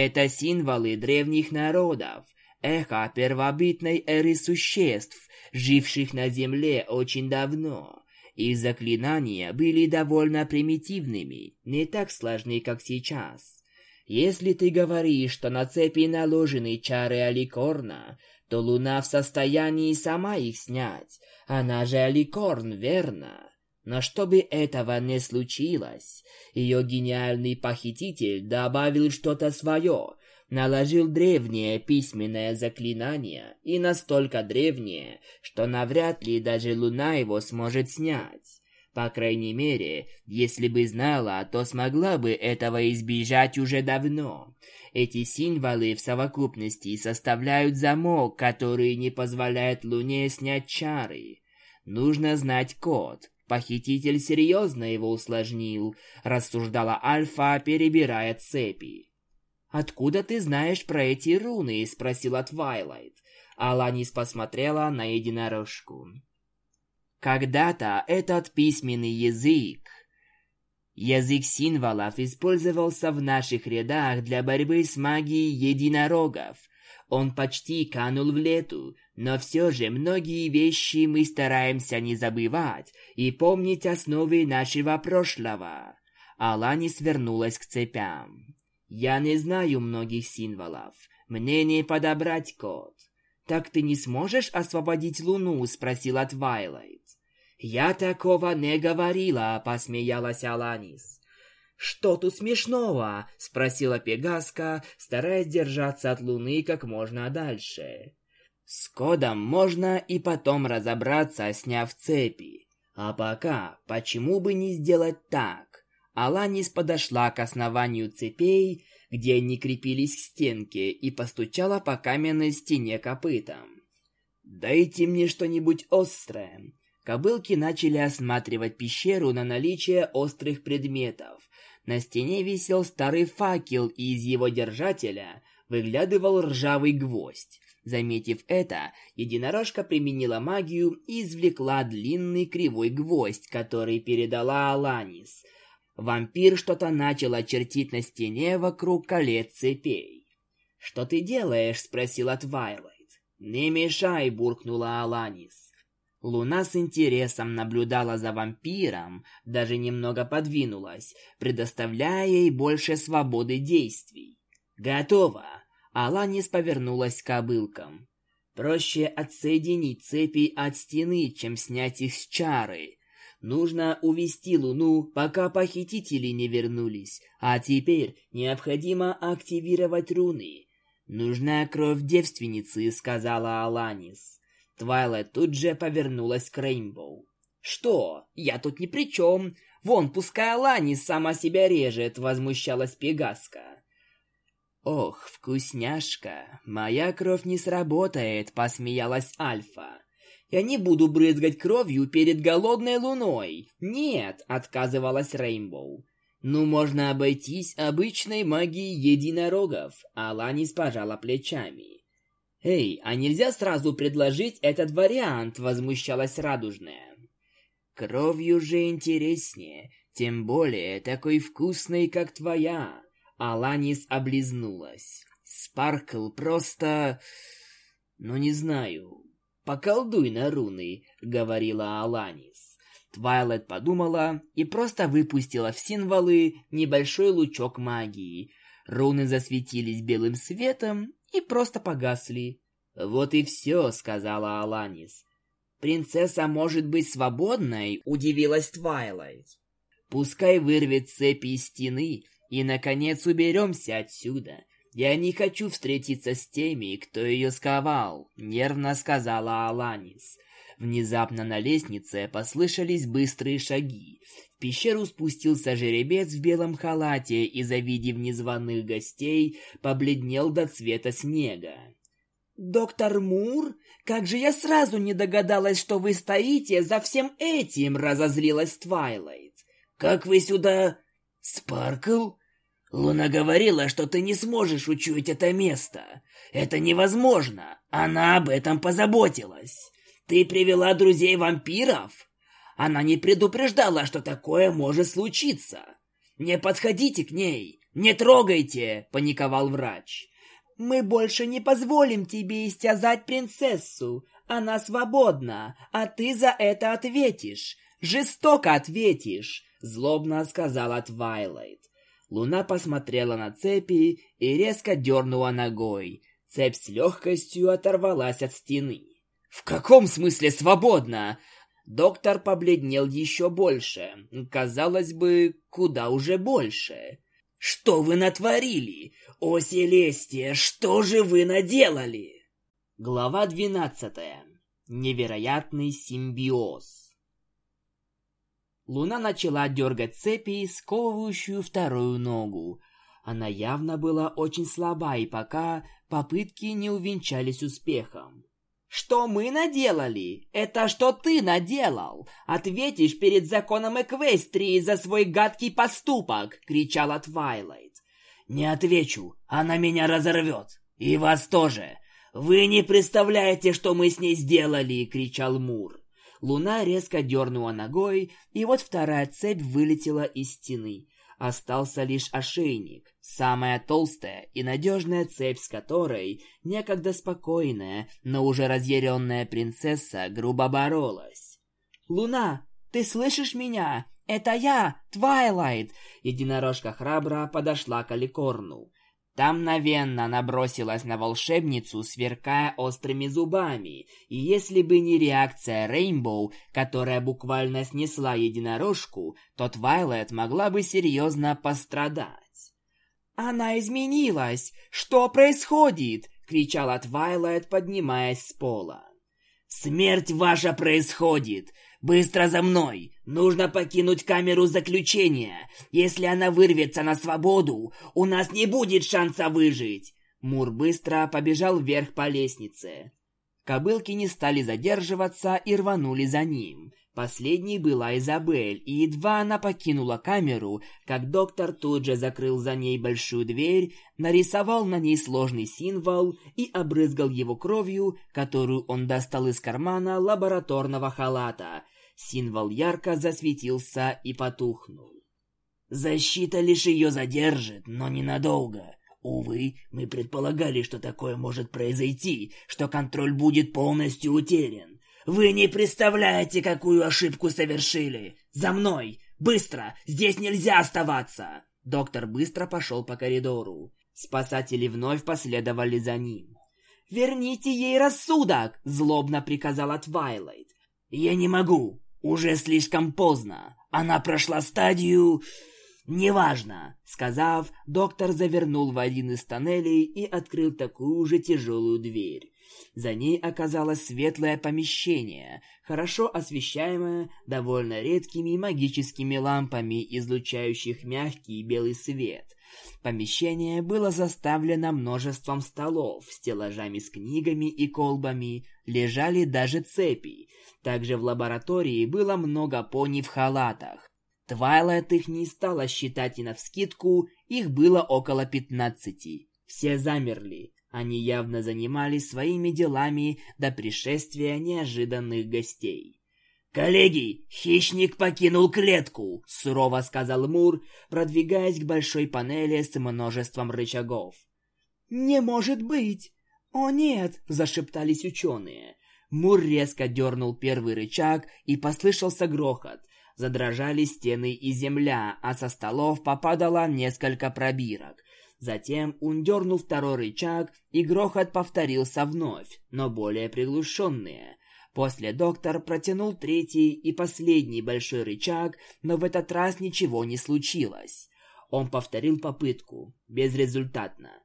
Это символы древних народов, эхо первобытной эры существ, живших на Земле очень давно. Их заклинания были довольно примитивными, не так сложны, как сейчас. Если ты говоришь, что на цепи наложены чары Аликорна, то Луна в состоянии сама их снять. Она же Аликорн, верно? Но чтобы этого не случилось, ее гениальный похититель добавил что-то свое, наложил древнее письменное заклинание, и настолько древнее, что навряд ли даже Луна его сможет снять. По крайней мере, если бы знала, то смогла бы этого избежать уже давно. Эти символы в совокупности составляют замок, который не позволяет Луне снять чары. Нужно знать код. Похититель серьезно его усложнил, рассуждала Альфа, перебирая цепи. «Откуда ты знаешь про эти руны?» – спросила Твайлайт. Аланис посмотрела на единорожку. Когда-то этот письменный язык, язык символов, использовался в наших рядах для борьбы с магией единорогов. Он почти канул в лету, но все же многие вещи мы стараемся не забывать и помнить основы нашего прошлого. Алани свернулась к цепям. Я не знаю многих символов. Мне не подобрать код. «Так ты не сможешь освободить Луну?» — спросила Твайлайт. «Я такого не говорила», — посмеялась Аланис. «Что тут смешного?» — спросила Пегаска, стараясь держаться от Луны как можно дальше. «С кодом можно и потом разобраться, сняв цепи. А пока, почему бы не сделать так?» Аланис подошла к основанию цепей где они крепились к стенке, и постучала по каменной стене копытом. «Дайте мне что-нибудь острое». Кобылки начали осматривать пещеру на наличие острых предметов. На стене висел старый факел, и из его держателя выглядывал ржавый гвоздь. Заметив это, единорожка применила магию и извлекла длинный кривой гвоздь, который передала Аланис – Вампир что-то начал очертить на стене вокруг колец цепей. «Что ты делаешь?» — спросила Твайлайт. «Не мешай!» — буркнула Аланис. Луна с интересом наблюдала за вампиром, даже немного подвинулась, предоставляя ей больше свободы действий. «Готово!» Аланис повернулась к кобылкам. «Проще отсоединить цепи от стены, чем снять их с чары. Нужно увести Луну, пока похитители не вернулись, а теперь необходимо активировать руны. Нужна кровь девственницы», — сказала Аланис. Твайлайт тут же повернулась к Рейнбоу. «Что? Я тут ни при чем. Вон, пускай Алани сама себя режет», — возмущалась Пегаска. «Ох, вкусняшка, моя кровь не сработает», — посмеялась Альфа. «Я не буду брызгать кровью перед голодной луной». «Нет», — отказывалась Рейнбоу. «Ну, можно обойтись обычной магией единорогов», — Аланис пожала плечами. «Эй, а нельзя сразу предложить этот вариант?» — возмущалась Радужная. «Кровью же интереснее, тем более такой вкусной, как твоя». Аланис облизнулась. «Спаркл просто... ну не знаю. Поколдуй на руны», — говорила Аланис. Твайлет подумала и просто выпустила в символы небольшой лучок магии. Руны засветились белым светом и просто погасли. «Вот и все», — сказала Аланис. «Принцесса может быть свободной?» — удивилась Твайлайт. «Пускай вырвет цепи из стены, и, наконец, уберемся отсюда. Я не хочу встретиться с теми, кто ее сковал», — нервно сказала Аланис. Внезапно на лестнице послышались быстрые шаги. В пещеру спустился жеребец в белом халате и, завидев незваных гостей, побледнел до цвета снега. «Доктор Мур, как же я сразу не догадалась, что вы стоите за всем этим!» — разозлилась Твайлайт. «Как вы сюда...» «Спаркл?» «Луна говорила, что ты не сможешь учуять это место. Это невозможно. Она об этом позаботилась. Ты привела друзей вампиров? Она не предупреждала, что такое может случиться. Не подходите к ней, не трогайте, паниковал врач. Мы больше не позволим тебе истязать принцессу. Она свободна, а ты за это ответишь. Жестоко ответишь, злобно сказала Твайлайт. Луна посмотрела на цепи и резко дернула ногой. Цепь с легкостью оторвалась от стены. «В каком смысле свободно?» Доктор побледнел еще больше. Казалось бы, куда уже больше. «Что вы натворили? О, Селестия, что же вы наделали?» Глава двенадцатая. Невероятный симбиоз. Луна начала дергать цепи, сковывающую вторую ногу. Она явно была очень слаба, и пока попытки не увенчались успехом. «Что мы наделали? Это что ты наделал? Ответишь перед законом Эквестрии за свой гадкий поступок!» — кричала Твайлайт. «Не отвечу, она меня разорвет. И вас тоже. Вы не представляете, что мы с ней сделали!» — кричал Мур. Луна резко дернула ногой, и вот вторая цепь вылетела из стены. Остался лишь ошейник, самая толстая и надежная цепь, с которой некогда спокойная, но уже разъяренная принцесса грубо боролась. «Луна, ты слышишь меня? Это я, Твайлайт!» Единорожка храбро подошла к Аликорну. Там мгновенно набросилась на волшебницу, сверкая острыми зубами, и если бы не реакция Рейнбоу, которая буквально снесла единорожку, то Твайлет могла бы серьезно пострадать. «Она изменилась! Что происходит?» — кричала Твайлайт, поднимаясь с пола. «Смерть ваша происходит! Быстро за мной! Нужно покинуть камеру заключения! Если она вырвется на свободу, у нас не будет шанса выжить!» Мур быстро побежал вверх по лестнице. Кобылки не стали задерживаться и рванули за ним. Последней была Изабель, и едва она покинула камеру, как доктор тут же закрыл за ней большую дверь, нарисовал на ней сложный символ и обрызгал его кровью, которую он достал из кармана лабораторного халата. Символ ярко засветился и потухнул. «Защита лишь ее задержит, но ненадолго. Увы, мы предполагали, что такое может произойти, что контроль будет полностью утерян. Вы не представляете, какую ошибку совершили. За мной! Быстро! Здесь нельзя оставаться!» Доктор быстро пошел по коридору. Спасатели вновь последовали за ним. «Верните ей рассудок!» – злобно приказала Твайлайт. «Я не могу. Уже слишком поздно. Она прошла стадию... «Неважно», — сказав, доктор завернул в один из тоннелей и открыл такую же тяжелую дверь. За ней оказалось светлое помещение, хорошо освещаемое довольно редкими магическими лампами, излучающих мягкий белый свет. Помещение было заставлено множеством столов, стеллажами с книгами и колбами, лежали даже цепи. Также в лаборатории было много пони в халатах. Твайлайт их не стала считать и навскидку, их было около пятнадцати. Все замерли. Они явно занимались своими делами до пришествия неожиданных гостей. «Коллеги, хищник покинул клетку!» — сурово сказал Мур, продвигаясь к большой панели с множеством рычагов. «Не может быть!» «О нет!» — зашептались ученые. Мур резко дернул первый рычаг, и послышался грохот. Задрожали стены и земля, а со столов попадало несколько пробирок. Затем он дернул второй рычаг, и грохот повторился вновь, но более приглушенные. После доктор протянул третий и последний большой рычаг, но в этот раз ничего не случилось. Он повторил попытку, безрезультатно.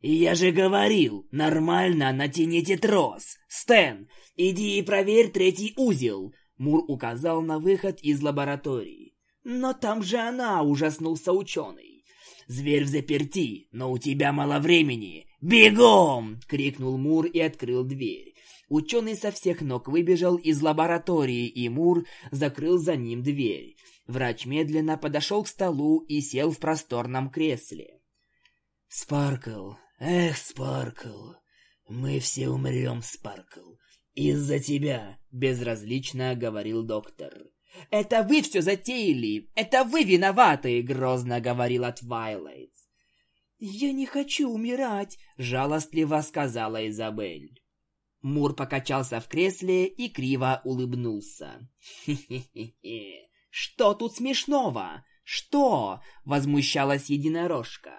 «Я же говорил, нормально натяните трос! Стэн, иди и проверь третий узел!» Мур указал на выход из лаборатории. «Но там же она!» – ужаснулся ученый. «Зверь в заперти, но у тебя мало времени! Бегом!» – крикнул Мур и открыл дверь. Ученый со всех ног выбежал из лаборатории, и Мур закрыл за ним дверь. Врач медленно подошел к столу и сел в просторном кресле. «Спаркл, эх, Спаркл, мы все умрем, Спаркл. «Из-за тебя», — безразлично говорил доктор. «Это вы все затеяли! Это вы виноваты!» — грозно говорила Твайлайт. «Я не хочу умирать!» — жалостливо сказала Изабель. Мур покачался в кресле и криво улыбнулся. «Хе-хе-хе! Что тут смешного? Что?» — возмущалась единорожка.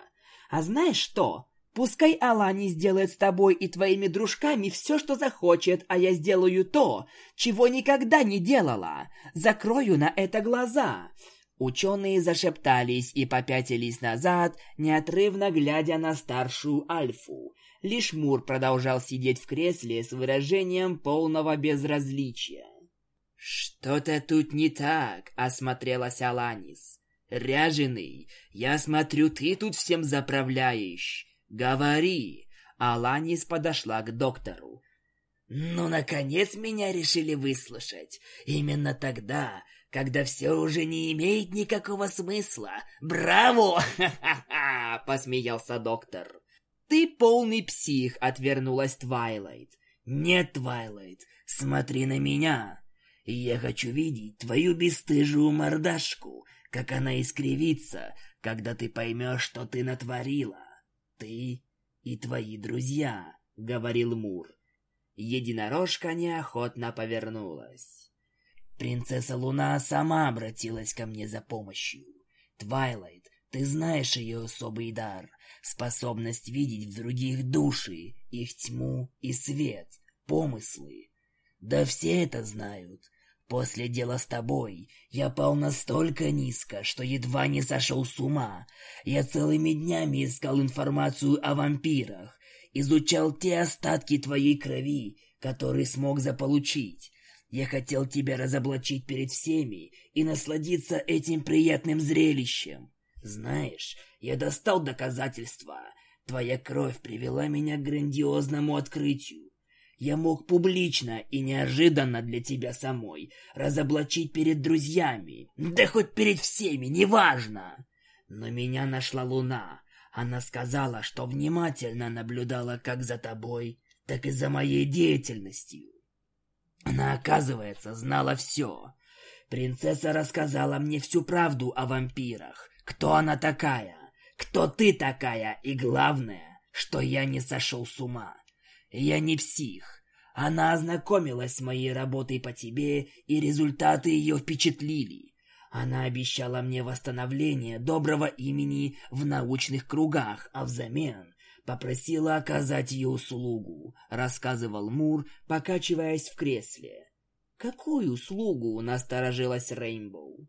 «А знаешь что? Пускай Алани сделает с тобой и твоими дружками все, что захочет, а я сделаю то, чего никогда не делала. Закрою на это глаза». Ученые зашептались и попятились назад, неотрывно глядя на старшую Альфу. Лишь Мур продолжал сидеть в кресле с выражением полного безразличия. «Что-то тут не так», — осмотрелась Аланис. «Ряженый, я смотрю, ты тут всем заправляешь. «Говори!» Аланис подошла к доктору. «Ну, наконец меня решили выслушать. Именно тогда, когда все уже не имеет никакого смысла. Браво!» Посмеялся доктор. «Ты полный псих!» — отвернулась Твайлайт. «Нет, Твайлайт, смотри на меня. Я хочу видеть твою бесстыжую мордашку, как она искривится, когда ты поймешь, что ты натворила ты и твои друзья», — говорил Мур. Единорожка неохотно повернулась. «Принцесса Луна сама обратилась ко мне за помощью. Твайлайт, ты знаешь ее особый дар, способность видеть в других души, их тьму и свет, помыслы. Да все это знают. После дела с тобой я пал настолько низко, что едва не сошел с ума. Я целыми днями искал информацию о вампирах, изучал те остатки твоей крови, которые смог заполучить. Я хотел тебя разоблачить перед всеми и насладиться этим приятным зрелищем. Знаешь, я достал доказательства. Твоя кровь привела меня к грандиозному открытию. Я мог публично и неожиданно для тебя самой разоблачить перед друзьями, да хоть перед всеми, неважно. Но меня нашла луна. Она сказала, что внимательно наблюдала как за тобой, так и за моей деятельностью. Она, оказывается, знала все. Принцесса рассказала мне всю правду о вампирах. Кто она такая? кто ты такая, и главное, что я не сошел с ума. Я не псих. Она ознакомилась с моей работой по тебе, и результаты ее впечатлили. Она обещала мне восстановление доброго имени в научных кругах, а взамен попросила оказать ее услугу, рассказывал Мур, покачиваясь в кресле. Какую услугу? насторожилась Рейнбоу.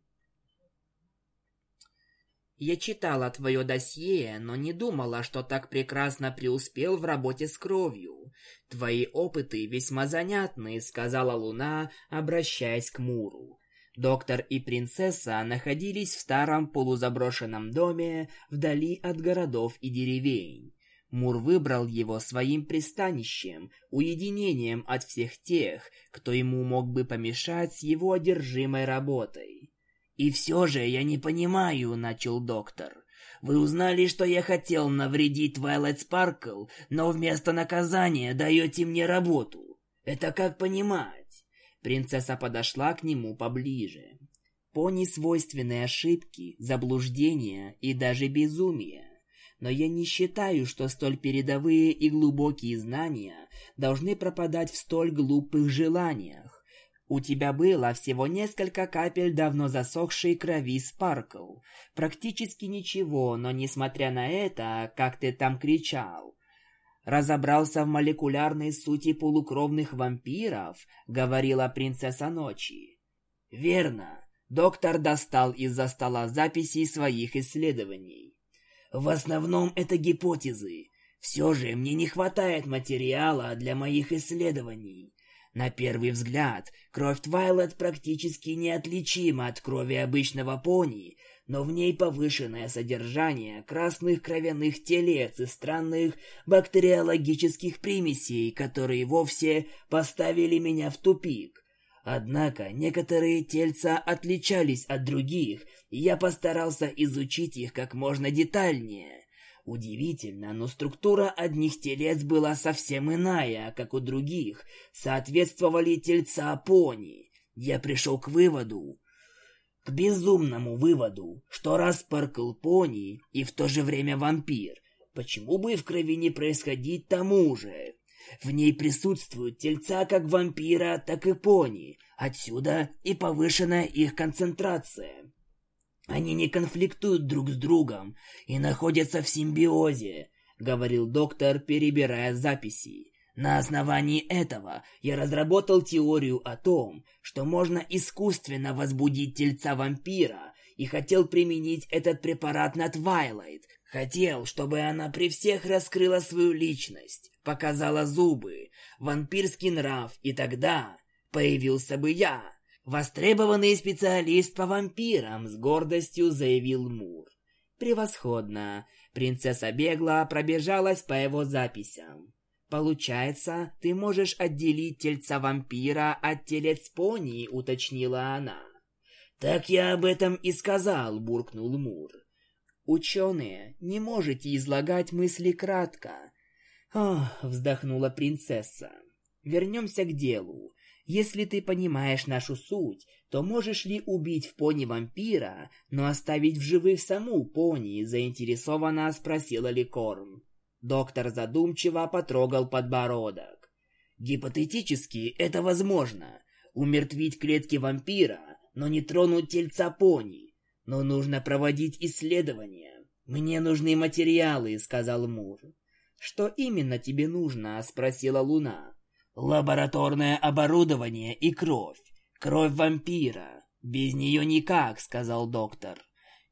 Я читала твое досье, но не думала, что так прекрасно преуспел в работе с кровью. Твои опыты весьма занятны, сказала Луна, обращаясь к Муру. Доктор и принцесса находились в старом полузаброшенном доме вдали от городов и деревень. Мур выбрал его своим пристанищем, уединением от всех тех, кто ему мог бы помешать с его одержимой работой. «И все же я не понимаю», — начал доктор. «Вы узнали, что я хотел навредить Твайлайт Спаркл, но вместо наказания даете мне работу. Это как понимать?» Принцесса подошла к нему поближе. Пони свойственны ошибки, заблуждения и даже безумие. Но я не считаю, что столь передовые и глубокие знания должны пропадать в столь глупых желаниях. У тебя было всего несколько капель давно засохшей крови Спаркл. Практически ничего, но несмотря на это, как ты там кричал, разобрался в молекулярной сути полукровных вампиров, говорила принцесса ночи. Верно. Доктор достал из-за стола записи своих исследований. В основном это гипотезы. Все же мне не хватает материала для моих исследований. На первый взгляд, кровь Твайлет практически неотличима от крови обычного пони, но в ней повышенное содержание красных кровяных телец и странных бактериологических примесей, которые вовсе поставили меня в тупик. Однако некоторые тельца отличались от других, и я постарался изучить их как можно детальнее. Удивительно, но структура одних телец была совсем иная, как у других, соответствовали тельца пони. Я пришел к выводу, к безумному выводу, что раз Паркл пони и в то же время вампир, почему бы в крови не происходить тому же? В ней присутствуют тельца как вампира, так и пони, отсюда и повышенная их концентрация. Они не конфликтуют друг с другом и находятся в симбиозе, говорил доктор, перебирая записи. На основании этого я разработал теорию о том, что можно искусственно возбудить тельца вампира и хотел применить этот препарат на Твайлайт. Хотел, чтобы она при всех раскрыла свою личность, показала зубы, вампирский нрав, и тогда появился бы я, востребованный специалист по вампирам, с гордостью заявил Мур. Превосходно. Принцесса бегла пробежалась по его записям. «Получается, ты можешь отделить тельца вампира от телец пони», — уточнила она. «Так я об этом и сказал», — буркнул Мур. «Ученые, не можете излагать мысли кратко». «Ох», — вздохнула принцесса. «Вернемся к делу. Если ты понимаешь нашу суть, то можешь ли убить в пони вампира, но оставить в живых саму пони?» — заинтересованно спросила Ликорн. Доктор задумчиво потрогал подбородок. Гипотетически это возможно. Умертвить клетки вампира, но не тронуть тельца пони. Но нужно проводить исследования. Мне нужны материалы, сказал Мур. Что именно тебе нужно? спросила Луна. Лабораторное оборудование и кровь. Кровь вампира. Без нее никак, сказал доктор.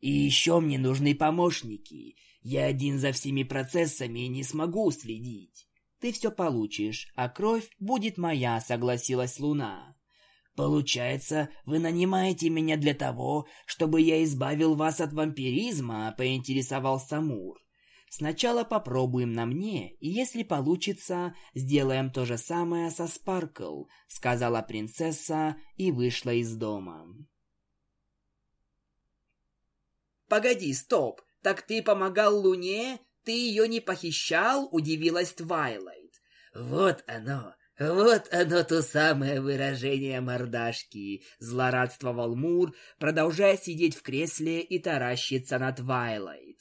И еще мне нужны помощники. Я один за всеми процессами не смогу следить. Ты все получишь, а кровь будет моя, согласилась Луна. Получается, вы нанимаете меня для того, чтобы я избавил вас от вампиризма, поинтересовался Мур. Сначала попробуем на мне, и если получится, сделаем то же самое со Спаркл, сказала принцесса и вышла из дома. Погоди, стоп. «Так ты помогал Луне? Ты ее не похищал?» – удивилась Твайлайт. «Вот оно, вот оно то самое выражение мордашки!» – злорадствовал Мур, продолжая сидеть в кресле и таращиться на Твайлайт.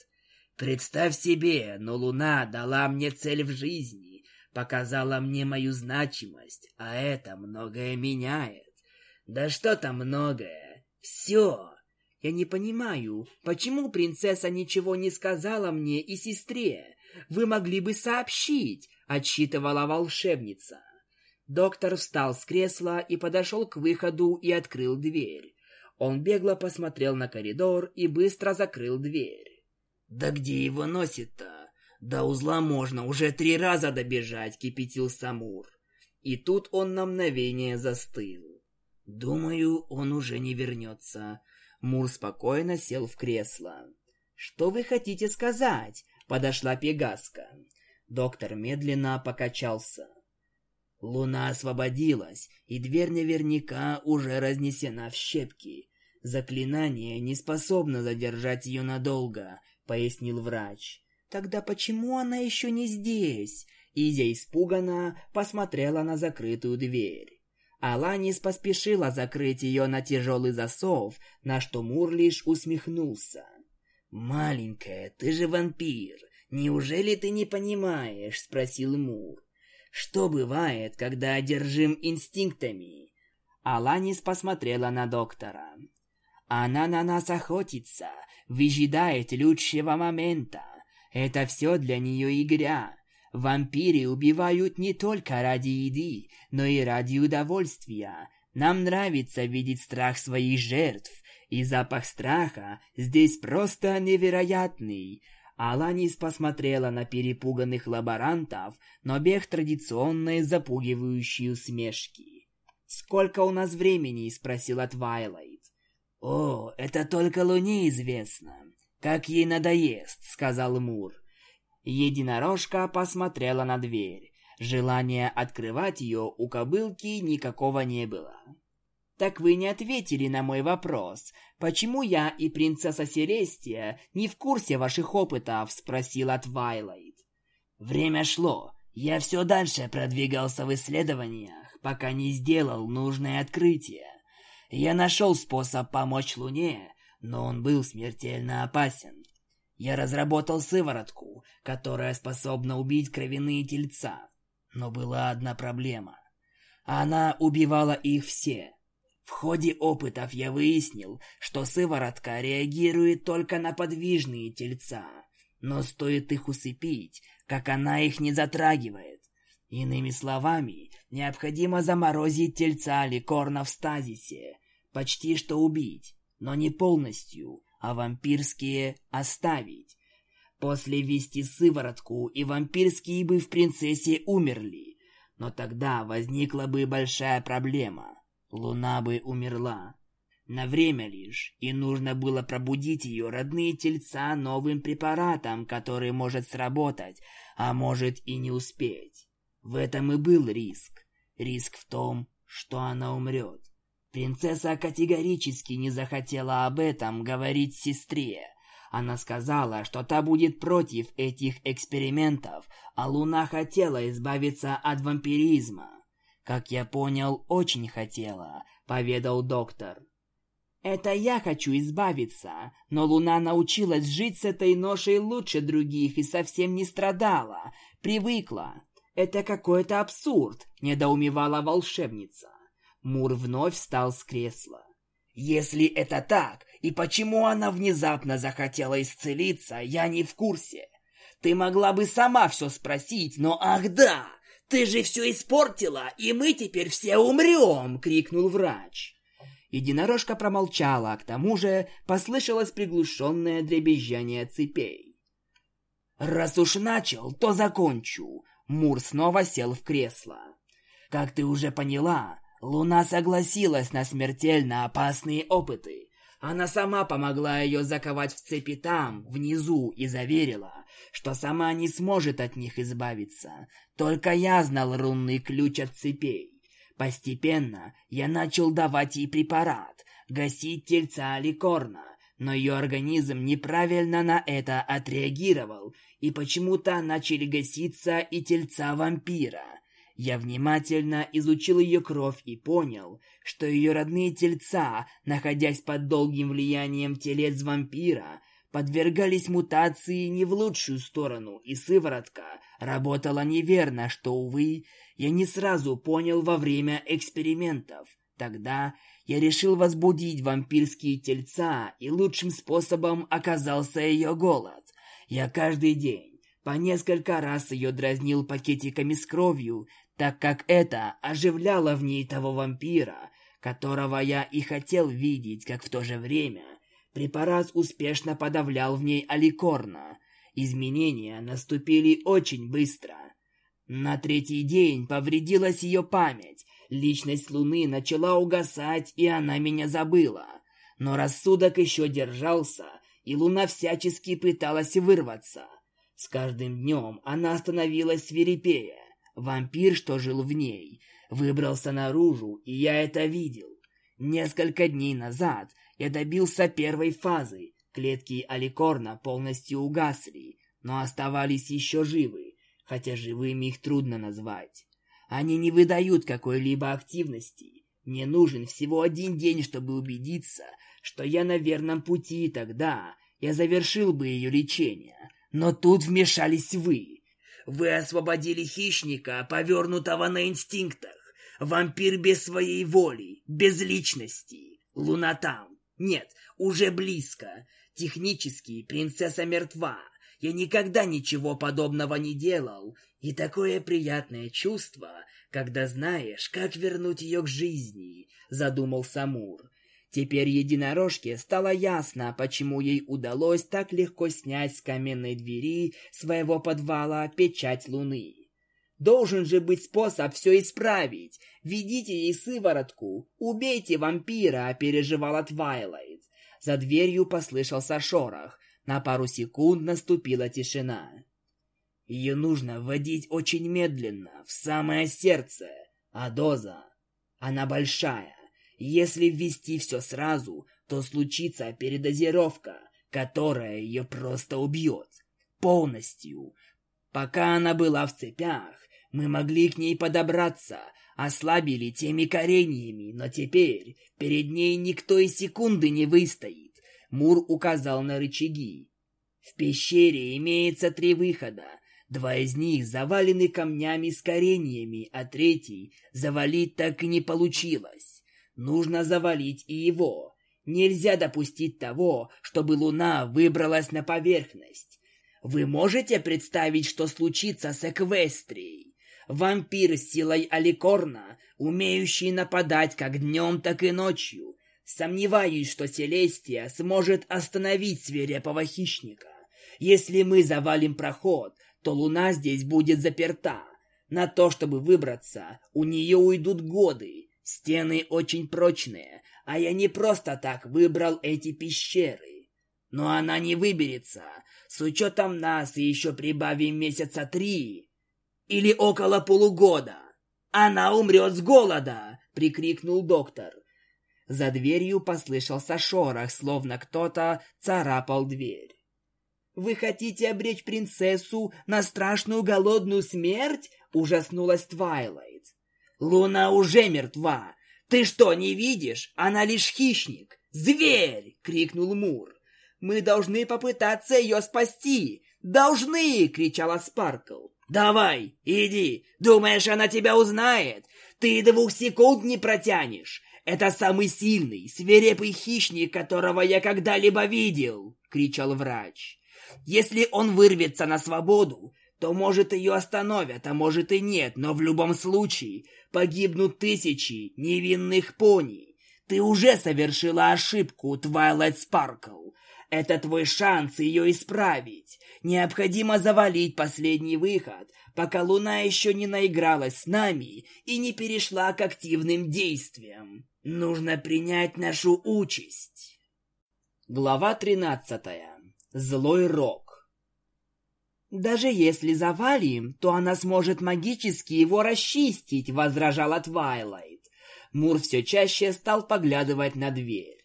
Представь себе, но Луна дала мне цель в жизни, показала мне мою значимость, а это многое меняет. Да что там многое? Все. Я не понимаю, почему принцесса ничего не сказала мне и сестре. Вы могли бы сообщить, отсчитывала волшебница. Доктор встал с кресла и подошел к выходу и открыл дверь. Он бегло посмотрел на коридор и быстро закрыл дверь. «Да где его носит-то? До узла можно уже три раза добежать», — кипятил Самур. И тут он на мгновение застыл. «Думаю, он уже не вернется». Мур спокойно сел в кресло. «Что вы хотите сказать?» — подошла Пегаска. Доктор медленно покачался. Луна освободилась, и дверь наверняка уже разнесена в щепки. Заклинание не способно задержать ее надолго, пояснил врач. Тогда почему она еще не здесь? Изя испуганно посмотрела на закрытую дверь. Аланис поспешила закрыть ее на тяжелый засов, на что Мур лишь усмехнулся. «Маленькая, ты же вампир. Неужели ты не понимаешь?» — спросил Мур. «Что бывает, когда одержим инстинктами?» Аланис посмотрела на доктора. «Она на нас охотится, выжидает лучшего момента. Это все для нее игра. Вампиры убивают не только ради еды, но и ради удовольствия. Нам нравится видеть страх своих жертв, и запах страха здесь просто невероятный. Аланис посмотрела на перепуганных лаборантов, но бег традиционные запугивающие усмешки. «Сколько у нас времени?» — спросила Твайлайт. «О, это только Луне известно. Как ей надоест», — сказал Мур. Единорожка посмотрела на дверь. Желания открывать ее у кобылки никакого не было. «Так вы не ответили на мой вопрос. Почему я и принцесса Селестия не в курсе ваших опытов?» – спросила Твайлайт. «Время шло. Я все дальше продвигался в исследованиях, пока не сделал нужное открытие. Я нашел способ помочь Луне, но он был смертельно опасен. Я разработал сыворотку, которая способна убить кровяные тельца. Но была одна проблема. Она убивала их все. В ходе опытов я выяснил, что сыворотка реагирует только на подвижные тельца. Но стоит их усыпить, как она их не затрагивает. Иными словами, необходимо заморозить тельца ликорна в стазисе, почти что убить, но не полностью, а вампирские оставить. После ввести сыворотку, и вампирские бы в принцессе умерли. Но тогда возникла бы большая проблема. Луна бы умерла. На время лишь, и нужно было пробудить ее родные тельца новым препаратом, который может сработать, а может и не успеть. В этом и был риск. Риск в том, что она умрет. Принцесса категорически не захотела об этом говорить сестре. Она сказала, что та будет против этих экспериментов, а Луна хотела избавиться от вампиризма. Как я понял, очень хотела, поведал доктор. Это я хочу избавиться, но Луна научилась жить с этой ношей лучше других и совсем не страдала, привыкла. Это какой-то абсурд, недоумевала волшебница. Мур вновь встал с кресла. «Если это так, и почему она внезапно захотела исцелиться, я не в курсе. Ты могла бы сама все спросить, но ах да, ты же все испортила, и мы теперь все умрем!» — крикнул врач. Единорожка промолчала, а к тому же послышалось приглушенное дребезжание цепей. «Раз уж начал, то закончу!» Мур снова сел в кресло. «Как ты уже поняла, Луна согласилась на смертельно опасные опыты. Она сама помогла ее заковать в цепи там, внизу, и заверила, что сама не сможет от них избавиться. Только я знал рунный ключ от цепей. Постепенно я начал давать ей препарат, гасить тельца Аликорна, но ее организм неправильно на это отреагировал, и почему-то начали гаситься и тельца вампира. Я внимательно изучил ее кровь и понял, что ее родные тельца, находясь под долгим влиянием телец вампира, подвергались мутации не в лучшую сторону, и сыворотка работала неверно, что, увы, я не сразу понял во время экспериментов. Тогда я решил возбудить вампирские тельца, и лучшим способом оказался ее голод. Я каждый день по несколько раз ее дразнил пакетиками с кровью, так как это оживляло в ней того вампира, которого я и хотел видеть, как в то же время препарат успешно подавлял в ней аликорна. Изменения наступили очень быстро. На третий день повредилась ее память, личность Луны начала угасать, и она меня забыла. Но рассудок еще держался, и Луна всячески пыталась вырваться. С каждым днем она становилась свирепее. Вампир, что жил в ней, выбрался наружу, и я это видел. Несколько дней назад я добился первой фазы. Клетки Аликорна полностью угасли, но оставались еще живы, хотя живыми их трудно назвать. Они не выдают какой-либо активности. Мне нужен всего один день, чтобы убедиться, что я на верном пути, и тогда я завершил бы ее лечение. Но тут вмешались вы. Вы освободили хищника, повернутого на инстинктах. Вампир без своей воли, без личности. Луна там. Нет, уже близко. Технически принцесса мертва. Я никогда ничего подобного не делал. И такое приятное чувство, когда знаешь, как вернуть ее к жизни, задумался Мур. Теперь единорожке стало ясно, почему ей удалось так легко снять с каменной двери своего подвала печать луны. Должен же быть способ все исправить. Ведите ей сыворотку. Убейте вампира, переживала Твайлайт. За дверью послышался шорох. На пару секунд наступила тишина. Ее нужно вводить очень медленно, в самое сердце. А доза, она большая. Если ввести все сразу, то случится передозировка, которая ее просто убьет. Полностью. Пока она была в цепях, мы могли к ней подобраться, ослабили теми кореньями, но теперь перед ней никто и секунды не выстоит. Мур указал на рычаги. В пещере имеется три выхода. Два из них завалены камнями с кореньями, а третий завалить так и не получилось. Нужно завалить и его. Нельзя допустить того, чтобы Луна выбралась на поверхность. Вы можете представить, что случится с Эквестрией? Вампир с силой Аликорна, умеющий нападать как днем, так и ночью. Сомневаюсь, что Селестия сможет остановить свирепого хищника. Если мы завалим проход, то Луна здесь будет заперта. На то, чтобы выбраться, у нее уйдут годы. Стены очень прочные, а я не просто так выбрал эти пещеры. Но она не выберется, с учетом нас еще прибавим месяца три или около полугода. Она умрет с голода, прикрикнул доктор. За дверью послышался шорох, словно кто-то царапал дверь. «Вы хотите обречь принцессу на страшную голодную смерть?» — ужаснулась Твайлайт. Луна уже мертва. Ты что, не видишь? Она лишь хищник. Зверь! крикнул Мур. Мы должны попытаться ее спасти. Должны! кричала Спаркл. Давай, иди. Думаешь, она тебя узнает? Ты двух секунд не протянешь. Это самый сильный, свирепый хищник, которого я когда-либо видел, кричал врач. Если он вырвется на свободу, то, может, ее остановят, а может и нет, но в любом случае погибнут тысячи невинных пони. Ты уже совершила ошибку, Твайлайт Спаркл. Это твой шанс ее исправить. Необходимо завалить последний выход, пока Луна еще не наигралась с нами и не перешла к активным действиям. Нужно принять нашу участь. Глава тринадцатая. Злой рок. «Даже если завалим, то она сможет магически его расчистить», — возражала Твайлайт. Мур все чаще стал поглядывать на дверь.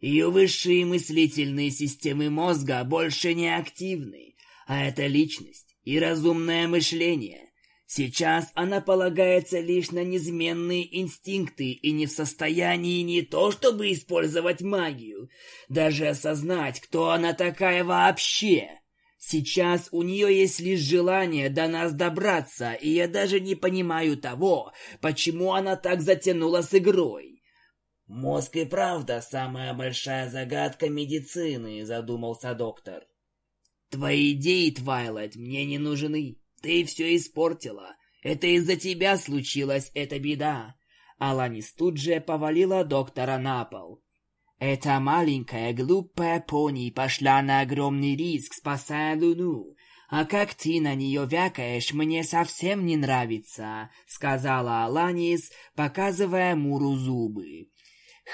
Ее высшие мыслительные системы мозга больше не активны, а это личность и разумное мышление. Сейчас она полагается лишь на неизменные инстинкты и не в состоянии не то чтобы использовать магию, даже осознать, кто она такая вообще. Сейчас у нее есть лишь желание до нас добраться, и я даже не понимаю того, почему она так затянула с игрой. Мозг и правда самая большая загадка медицины, задумался доктор. Твои идеи, Твайлайт, мне не нужны. Ты все испортила. Это из-за тебя случилась эта беда. Аланис тут же повалила доктора на пол. Эта маленькая глупая пони пошла на огромный риск, спасая Луну. А как ты на нее вякаешь, мне совсем не нравится, сказала Аланис, показывая Муру зубы.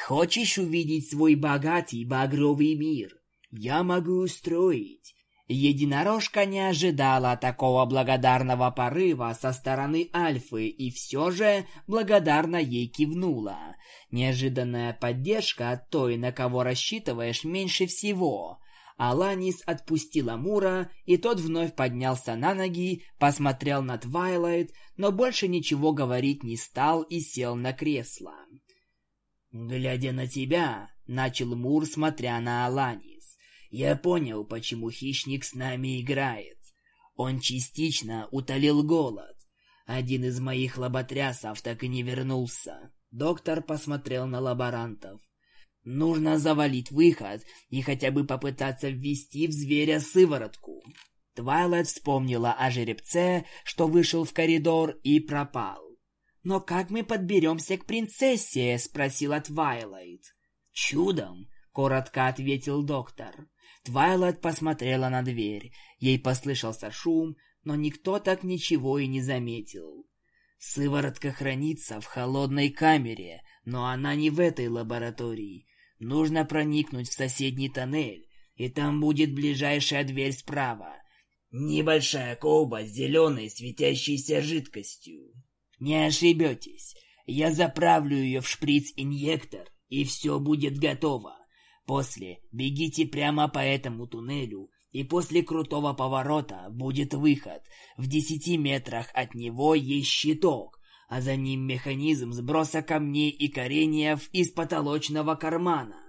Хочешь увидеть свой богатый багровый мир? Я могу устроить. Единорожка не ожидала такого благодарного порыва со стороны Альфы и все же благодарно ей кивнула. Неожиданная поддержка от той, на кого рассчитываешь меньше всего. Аланис отпустила Мура, и тот вновь поднялся на ноги, посмотрел на Твайлайт, но больше ничего говорить не стал и сел на кресло. «Глядя на тебя», — начал Мур, смотря на Аланис. Я понял, почему хищник с нами играет. Он частично утолил голод. Один из моих лоботрясов так и не вернулся. Доктор посмотрел на лаборантов. Нужно завалить выход и хотя бы попытаться ввести в зверя сыворотку. Твайлайт вспомнила о жеребце, что вышел в коридор и пропал. «Но как мы подберемся к принцессе?» — спросила Твайлайт. «Чудом!» — коротко ответил доктор. Твайлайт посмотрела на дверь. Ей послышался шум, но никто так ничего и не заметил. Сыворотка хранится в холодной камере, но она не в этой лаборатории. Нужно проникнуть в соседний тоннель, и там будет ближайшая дверь справа. Небольшая колба с зеленой светящейся жидкостью. Не ошибетесь, я заправлю ее в шприц-инъектор, и все будет готово. После бегите прямо по этому туннелю, и после крутого поворота будет выход. В десяти метрах от него есть щиток, а за ним механизм сброса камней и кореньев из потолочного кармана.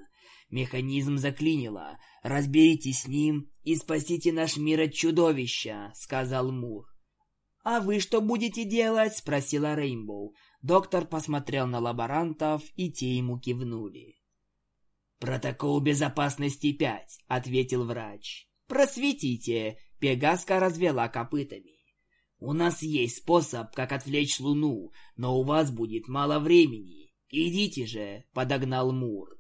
Механизм заклинило. Разберитесь с ним и спасите наш мир от чудовища, сказал Мур. А вы что будете делать? спросила Рейнбоу. Доктор посмотрел на лаборантов, и те ему кивнули. «Протокол безопасности 5», — ответил врач. «Просветите», — Пегаска развела копытами. «У нас есть способ, как отвлечь Луну, но у вас будет мало времени. Идите же», — подогнал Мур.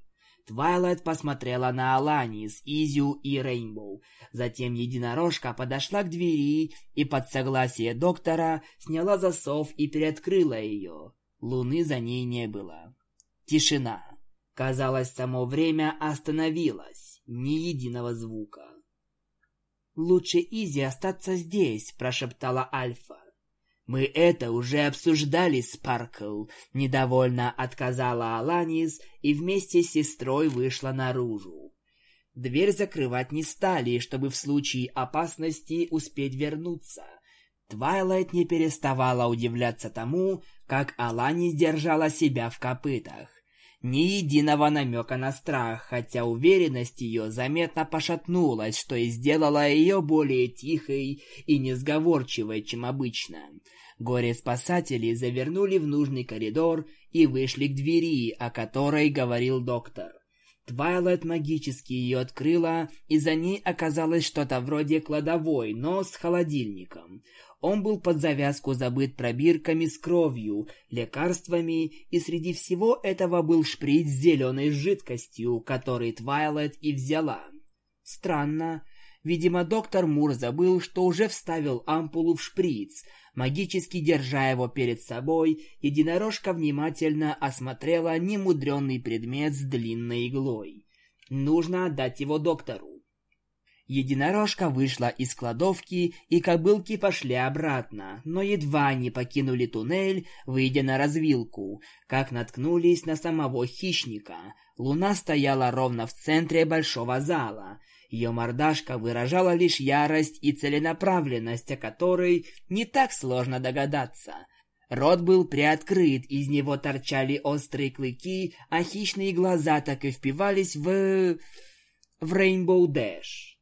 Твайлайт посмотрела на Аланис, Изю и Рейнбоу. Затем единорожка подошла к двери и под согласие доктора сняла засов и приоткрыла ее. Луны за ней не было. Тишина. Казалось, само время остановилось, ни единого звука. «Лучше Изи остаться здесь», — прошептала Альфа. «Мы это уже обсуждали, Спаркл», — недовольно отказала Аланис и вместе с сестрой вышла наружу. Дверь закрывать не стали, чтобы в случае опасности успеть вернуться. Твайлайт не переставала удивляться тому, как Аланис держала себя в копытах. Ни единого намека на страх, хотя уверенность ее заметно пошатнулась, что и сделало ее более тихой и несговорчивой, чем обычно. Горе-спасатели завернули в нужный коридор и вышли к двери, о которой говорил доктор. Твайлайт магически ее открыла, и за ней оказалось что-то вроде кладовой, но с холодильником. Он был под завязку забыт пробирками с кровью, лекарствами, и среди всего этого был шприц с зеленой жидкостью, который Твайлайт и взяла. Странно. Видимо, доктор Мур забыл, что уже вставил ампулу в шприц. Магически держа его перед собой, единорожка внимательно осмотрела немудренный предмет с длинной иглой. Нужно отдать его доктору. Единорожка вышла из кладовки, и кобылки пошли обратно, но едва они покинули туннель, выйдя на развилку, как наткнулись на самого хищника. Луна стояла ровно в центре большого зала. Ее мордашка выражала лишь ярость и целенаправленность, о которой не так сложно догадаться. Рот был приоткрыт, из него торчали острые клыки, а хищные глаза так и впивались в... в Рейнбоу Дэш.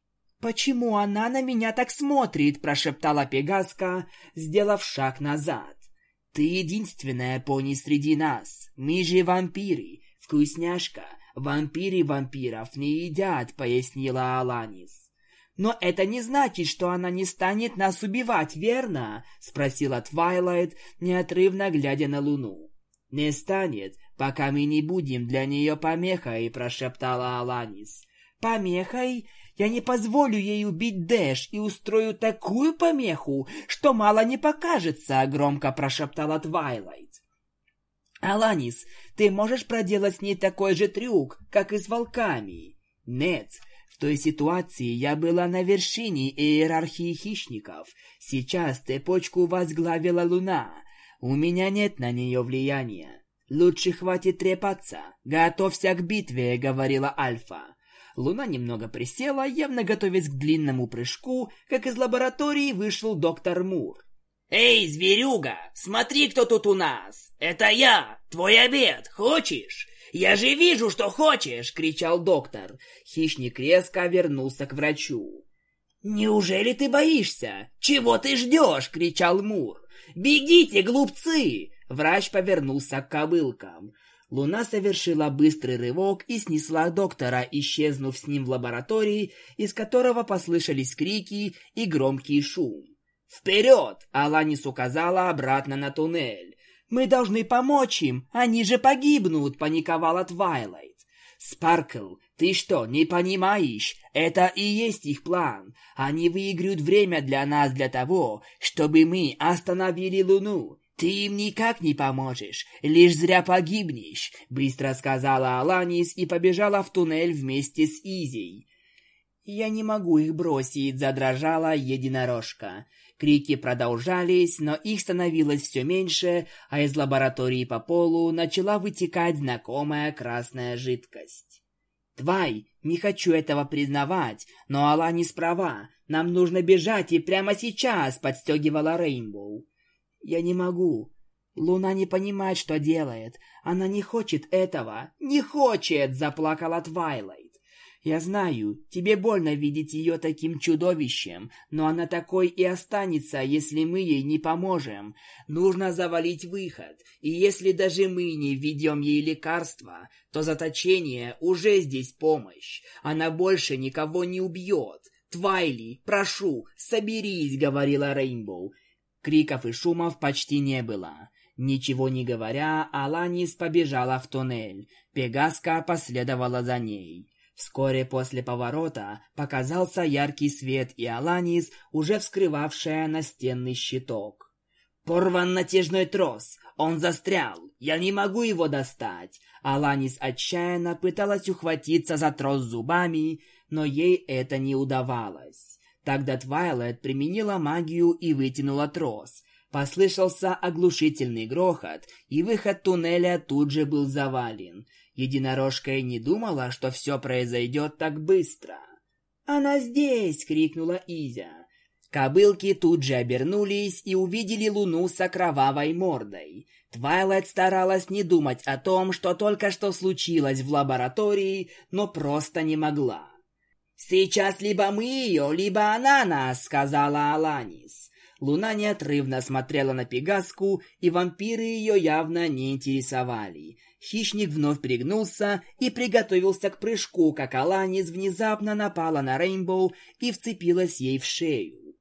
«Почему она на меня так смотрит?» – прошептала Пегаска, сделав шаг назад. «Ты единственная пони среди нас. Мы же вампиры. Вкусняшка. Вампиры вампиров не едят», – пояснила Аланис. «Но это не значит, что она не станет нас убивать, верно?» – спросила Твайлайт, неотрывно глядя на Луну. «Не станет, пока мы не будем для нее помехой», – прошептала Аланис. «Помехой? Я не позволю ей убить Дэш и устрою такую помеху, что мало не покажется», — громко прошептала Твайлайт. «Аланис, ты можешь проделать с ней такой же трюк, как и с волками?» «Нет, в той ситуации я была на вершине иерархии хищников. Сейчас цепочку возглавила Луна. У меня нет на нее влияния. Лучше хватит трепаться. Готовься к битве», — говорила Альфа. Луна немного присела, явно готовясь к длинному прыжку, как из лаборатории вышел доктор Мур. «Эй, зверюга, смотри, кто тут у нас! Это я, твой обед, хочешь? Я же вижу, что хочешь!» — кричал доктор. Хищник резко вернулся к врачу. «Неужели ты боишься? Чего ты ждешь?» — кричал Мур. «Бегите, глупцы!» Врач повернулся к кобылкам. Луна совершила быстрый рывок и снесла доктора, исчезнув с ним в лаборатории, из которого послышались крики и громкий шум. «Вперед!» — Аланис указала обратно на туннель. «Мы должны помочь им, они же погибнут!» — паниковала Твайлайт. «Спаркл, ты что, не понимаешь? Это и есть их план. Они выиграют время для нас для того, чтобы мы остановили Луну. «Ты им никак не поможешь, лишь зря погибнешь», — быстро сказала Аланис и побежала в туннель вместе с Изей. «Я не могу их бросить», — задрожала единорожка. Крики продолжались, но их становилось все меньше, а из лаборатории по полу начала вытекать знакомая красная жидкость. «Твай, не хочу этого признавать, но Аланис права. Нам нужно бежать и прямо сейчас», — подстегивала Рейнбоу. Я не могу. Луна не понимает, что делает. Она не хочет этого. Не хочет, заплакала Твайлайт. Я знаю, тебе больно видеть ее таким чудовищем, но она такой и останется, если мы ей не поможем. Нужно завалить выход, и если даже мы не введем ей лекарства, то заточение уже здесь помощь. Она больше никого не убьет. Твайли, прошу, соберись, говорила Рейнбоу. Криков и шумов почти не было. Ничего не говоря, Аланис побежала в туннель. Пегаска последовала за ней. Вскоре после поворота показался яркий свет, и Аланис, уже вскрывавшая настенный щиток. «Порван натяжной трос! Он застрял! Я не могу его достать!» Аланис отчаянно пыталась ухватиться за трос зубами, но ей это не удавалось. Тогда Твайлайт применила магию и вытянула трос. Послышался оглушительный грохот, и выход туннеля тут же был завален. Единорожка и не думала, что все произойдет так быстро. «Она здесь!» — крикнула Изя. Кобылки тут же обернулись и увидели луну с окровавой мордой. Твайлайт старалась не думать о том, что только что случилось в лаборатории, но просто не могла. «Сейчас либо мы ее, либо она нас», — сказала Аланис. Луна неотрывно смотрела на Пегаску, и вампиры ее явно не интересовали. Хищник вновь пригнулся и приготовился к прыжку, как Аланис внезапно напала на Рейнбоу и вцепилась ей в шею.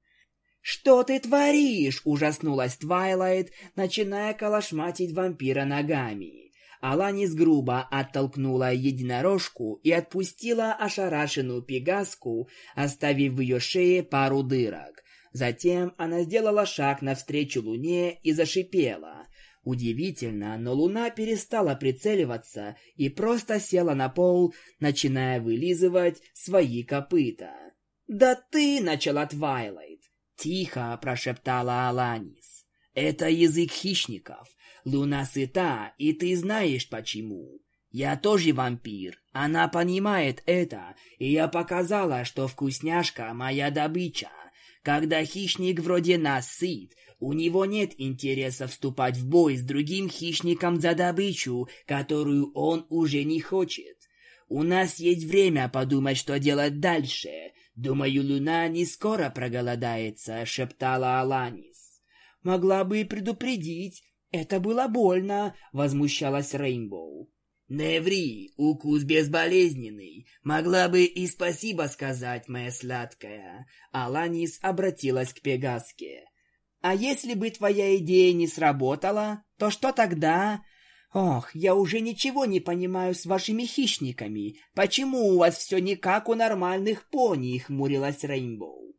«Что ты творишь?» – ужаснулась Твайлайт, начиная колошматить вампира ногами. Аланис грубо оттолкнула единорожку и отпустила ошарашенную пегаску, оставив в ее шее пару дырок. Затем она сделала шаг навстречу луне и зашипела. Удивительно, но луна перестала прицеливаться и просто села на пол, начиная вылизывать свои копыта. «Да ты!» — начала Твайлайт. «Тихо!» — прошептала Аланис. «Это язык хищников. Луна сыта, и ты знаешь почему. Я тоже вампир. Она понимает это, и я показала, что вкусняшка моя добыча. Когда хищник вроде нас сыт, у него нет интереса вступать в бой с другим хищником за добычу, которую он уже не хочет. У нас есть время подумать, что делать дальше. Думаю, Луна не скоро проголодается, шептала Аланис. Могла бы и предупредить. Это было больно, возмущалась Рейнбоу. «Не ври, укус безболезненный. Могла бы и спасибо сказать, моя сладкая». Аланис обратилась к Пегаске. «А если бы твоя идея не сработала, то что тогда?» «Ох, я уже ничего не понимаю с вашими хищниками. Почему у вас все не как у нормальных пони?» — хмурилась Рейнбоу.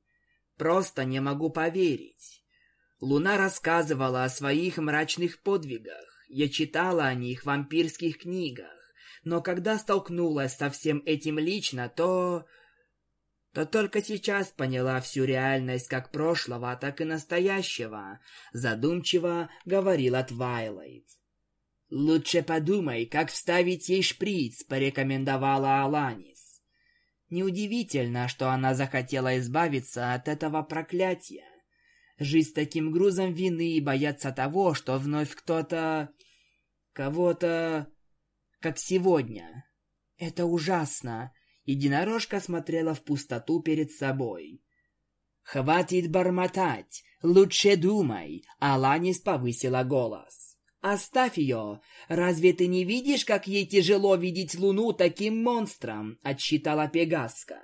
«Просто не могу поверить». Луна рассказывала о своих мрачных подвигах. Я читала о них в вампирских книгах, но когда столкнулась со всем этим лично, то... то только сейчас поняла всю реальность как прошлого, так и настоящего, задумчиво говорила Твайлайт. «Лучше подумай, как вставить ей шприц», — порекомендовала Аланис. Неудивительно, что она захотела избавиться от этого проклятия. Жить с таким грузом вины и бояться того, что вновь кто-то... кого-то... как сегодня. Это ужасно. Единорожка смотрела в пустоту перед собой. «Хватит бормотать! Лучше думай!» Аланис повысила голос. «Оставь ее! Разве ты не видишь, как ей тяжело видеть Луну таким монстром?» — отсчитала Пегаска.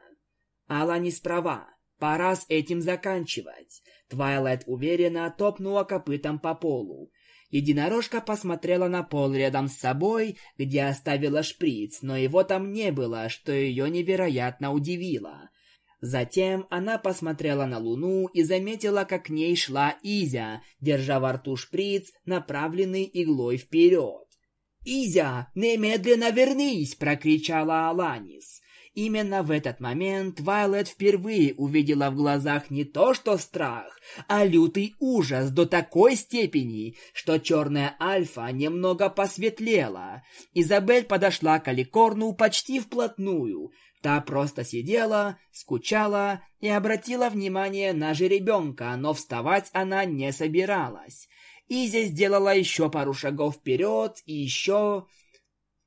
Аланис права. Пора с этим заканчивать. Твайлайт уверенно топнула копытом по полу. Единорожка посмотрела на пол рядом с собой, где оставила шприц, но его там не было, что ее невероятно удивило. Затем она посмотрела на луну и заметила, как к ней шла Изя, держа во рту шприц, направленный иглой вперед. «Изя, немедленно вернись!» — прокричала Аланис. Именно в этот момент Вайлет впервые увидела в глазах не то что страх, а лютый ужас до такой степени, что черная альфа немного посветлела. Изабель подошла к Аликорну почти вплотную. Та просто сидела, скучала и обратила внимание на жеребенка, но вставать она не собиралась. Изя сделала еще пару шагов вперед и еще...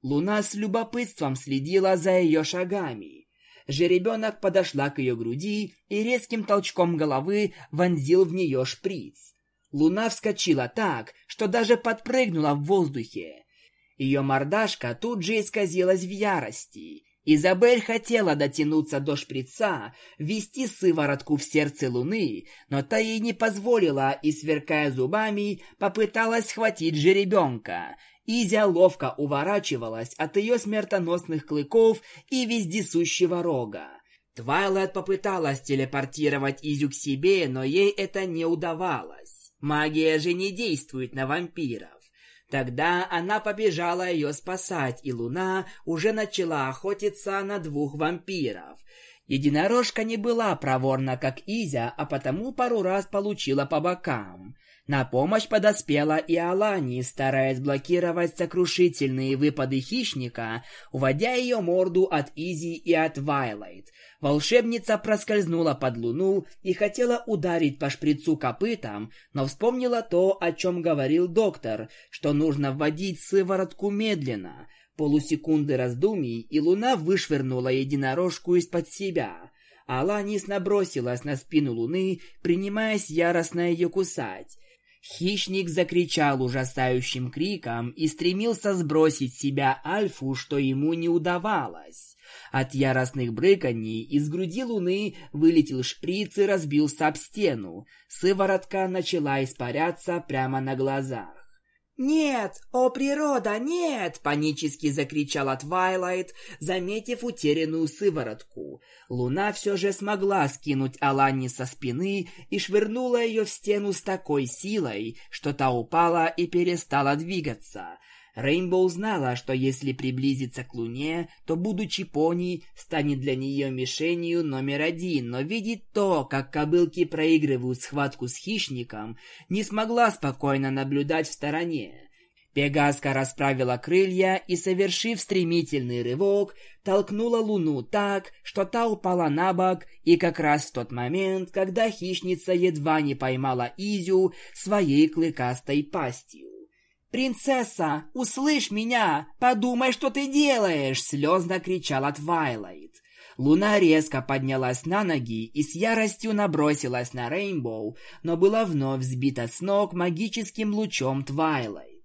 Луна с любопытством следила за ее шагами. Жеребенок подошла к ее груди и резким толчком головы вонзил в нее шприц. Луна вскочила так, что даже подпрыгнула в воздухе. Ее мордашка тут же исказилась в ярости. Изабель хотела дотянуться до шприца, ввести сыворотку в сердце Луны, но та ей не позволила и, сверкая зубами, попыталась схватить жеребенка. Изя ловко уворачивалась от ее смертоносных клыков и вездесущего рога. Твайлайт попыталась телепортировать Изю к себе, но ей это не удавалось. Магия же не действует на вампиров. Тогда она побежала ее спасать, и Луна уже начала охотиться на двух вампиров. Единорожка не была проворна, как Изя, а потому пару раз получила по бокам. На помощь подоспела и Алани, стараясь блокировать сокрушительные выпады хищника, уводя ее морду от Изи и от Вайлайт. Волшебница проскользнула под луну и хотела ударить по шприцу копытом, но вспомнила то, о чем говорил доктор, что нужно вводить сыворотку медленно. Полусекунды раздумий, и луна вышвырнула единорожку из-под себя. Аланис набросилась на спину луны, принимаясь яростно ее кусать. Хищник закричал ужасающим криком и стремился сбросить с себя Альфу, что ему не удавалось. От яростных брыканий из груди луны вылетел шприц и разбился об стену. Сыворотка начала испаряться прямо на глазах. «Нет! О, природа, нет!» — панически закричала Твайлайт, заметив утерянную сыворотку. Луна все же смогла скинуть Алани со спины и швырнула ее в стену с такой силой, что та упала и перестала двигаться. Рейнбоу знала, что если приблизиться к Луне, то, будучи пони, станет для нее мишенью номер один, но видеть то, как кобылки проигрывают схватку с хищником, не смогла спокойно наблюдать в стороне. Пегаска расправила крылья и, совершив стремительный рывок, толкнула луну так, что та упала на бок, и как раз в тот момент, когда хищница едва не поймала Изю своей клыкастой пастью. «Принцесса, услышь меня! Подумай, что ты делаешь!» — слезно кричала Твайлайт. Луна резко поднялась на ноги и с яростью набросилась на Рейнбоу, но была вновь сбита с ног магическим лучом Твайлайт.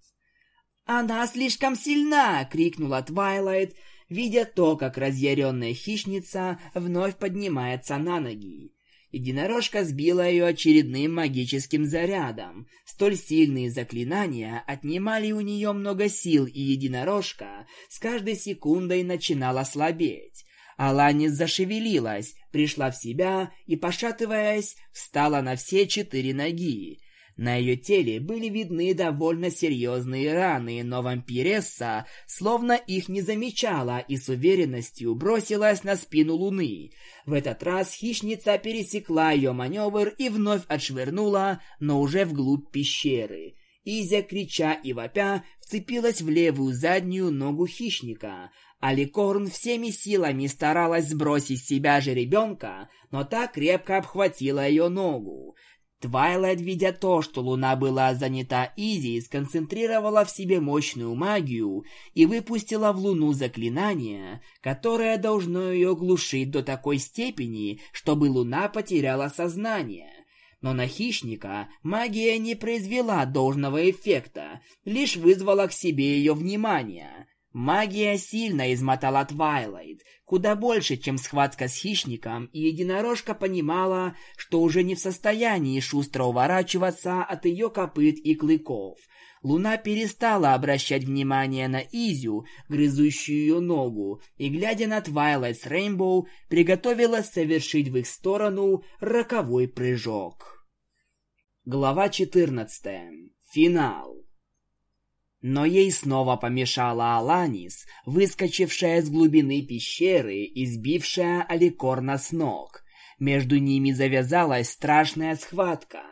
«Она слишком сильна!» — крикнула Твайлайт, видя то, как разъяренная хищница вновь поднимается на ноги. Единорожка сбила ее очередным магическим зарядом. Столь сильные заклинания отнимали у нее много сил, и единорожка с каждой секундой начинала слабеть. Аланис зашевелилась, пришла в себя и, пошатываясь, встала на все четыре ноги. На ее теле были видны довольно серьезные раны, но вампиресса словно их не замечала и с уверенностью бросилась на спину Луны. В этот раз хищница пересекла ее маневр и вновь отшвырнула, но уже вглубь пещеры. Изя, крича и вопя, вцепилась в левую заднюю ногу хищника. Аликорн всеми силами старалась сбросить с себя жеребенка, но та крепко обхватила ее ногу. Твайлайт, видя то, что Луна была занята Изи, сконцентрировала в себе мощную магию и выпустила в Луну заклинание, которое должно ее глушить до такой степени, чтобы Луна потеряла сознание. Но на хищника магия не произвела должного эффекта, лишь вызвала к себе ее внимание. Магия сильно измотала Твайлайт, куда больше, чем схватка с хищником, и единорожка понимала, что уже не в состоянии шустро уворачиваться от ее копыт и клыков. Луна перестала обращать внимание на Изю, грызущую ее ногу, и, глядя на Твайлайт с Рейнбоу, приготовилась совершить в их сторону роковой прыжок. Глава 14. Финал. Но ей снова помешала Аланис, выскочившая с глубины пещеры и сбившая Аликорна с ног. Между ними завязалась страшная схватка.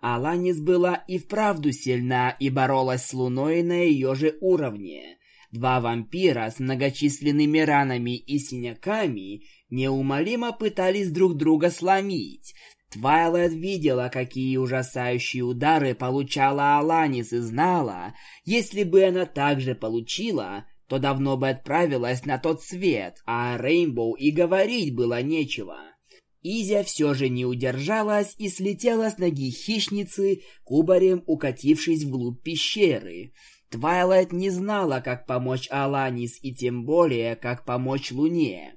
Аланис была и вправду сильна и боролась с Луной на ее же уровне. Два вампира с многочисленными ранами и синяками неумолимо пытались друг друга сломить, Твайлайт видела, какие ужасающие удары получала Аланис и знала, если бы она также получила, то давно бы отправилась на тот свет, а Рейнбоу и говорить было нечего. Изя все же не удержалась и слетела с ноги хищницы, кубарем укатившись вглубь пещеры. Твайлайт не знала, как помочь Аланис и тем более, как помочь Луне.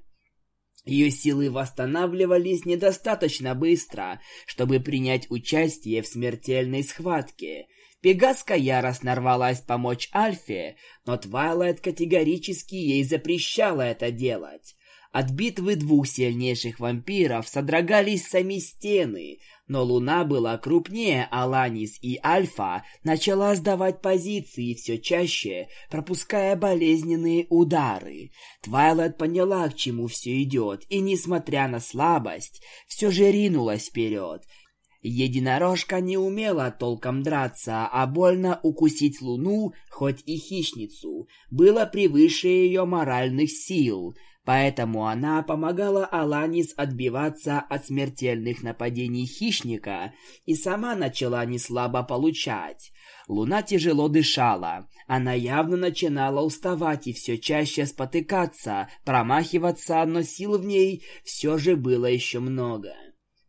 Ее силы восстанавливались недостаточно быстро, чтобы принять участие в смертельной схватке. Пегаска яростно рвалась помочь Альфе, но Твайлайт категорически ей запрещала это делать. От битвы двух сильнейших вампиров содрогались сами стены, но Луна была крупнее Аланис и Альфа начала сдавать позиции все чаще, пропуская болезненные удары. Твайлайт поняла, к чему все идет, и, несмотря на слабость, все же ринулась вперед. Единорожка не умела толком драться, а больно укусить Луну, хоть и хищницу, было превыше ее моральных сил – Поэтому она помогала Аланис отбиваться от смертельных нападений хищника и сама начала неслабо получать. Луна тяжело дышала. Она явно начинала уставать и все чаще спотыкаться, промахиваться, но сил в ней все же было еще много.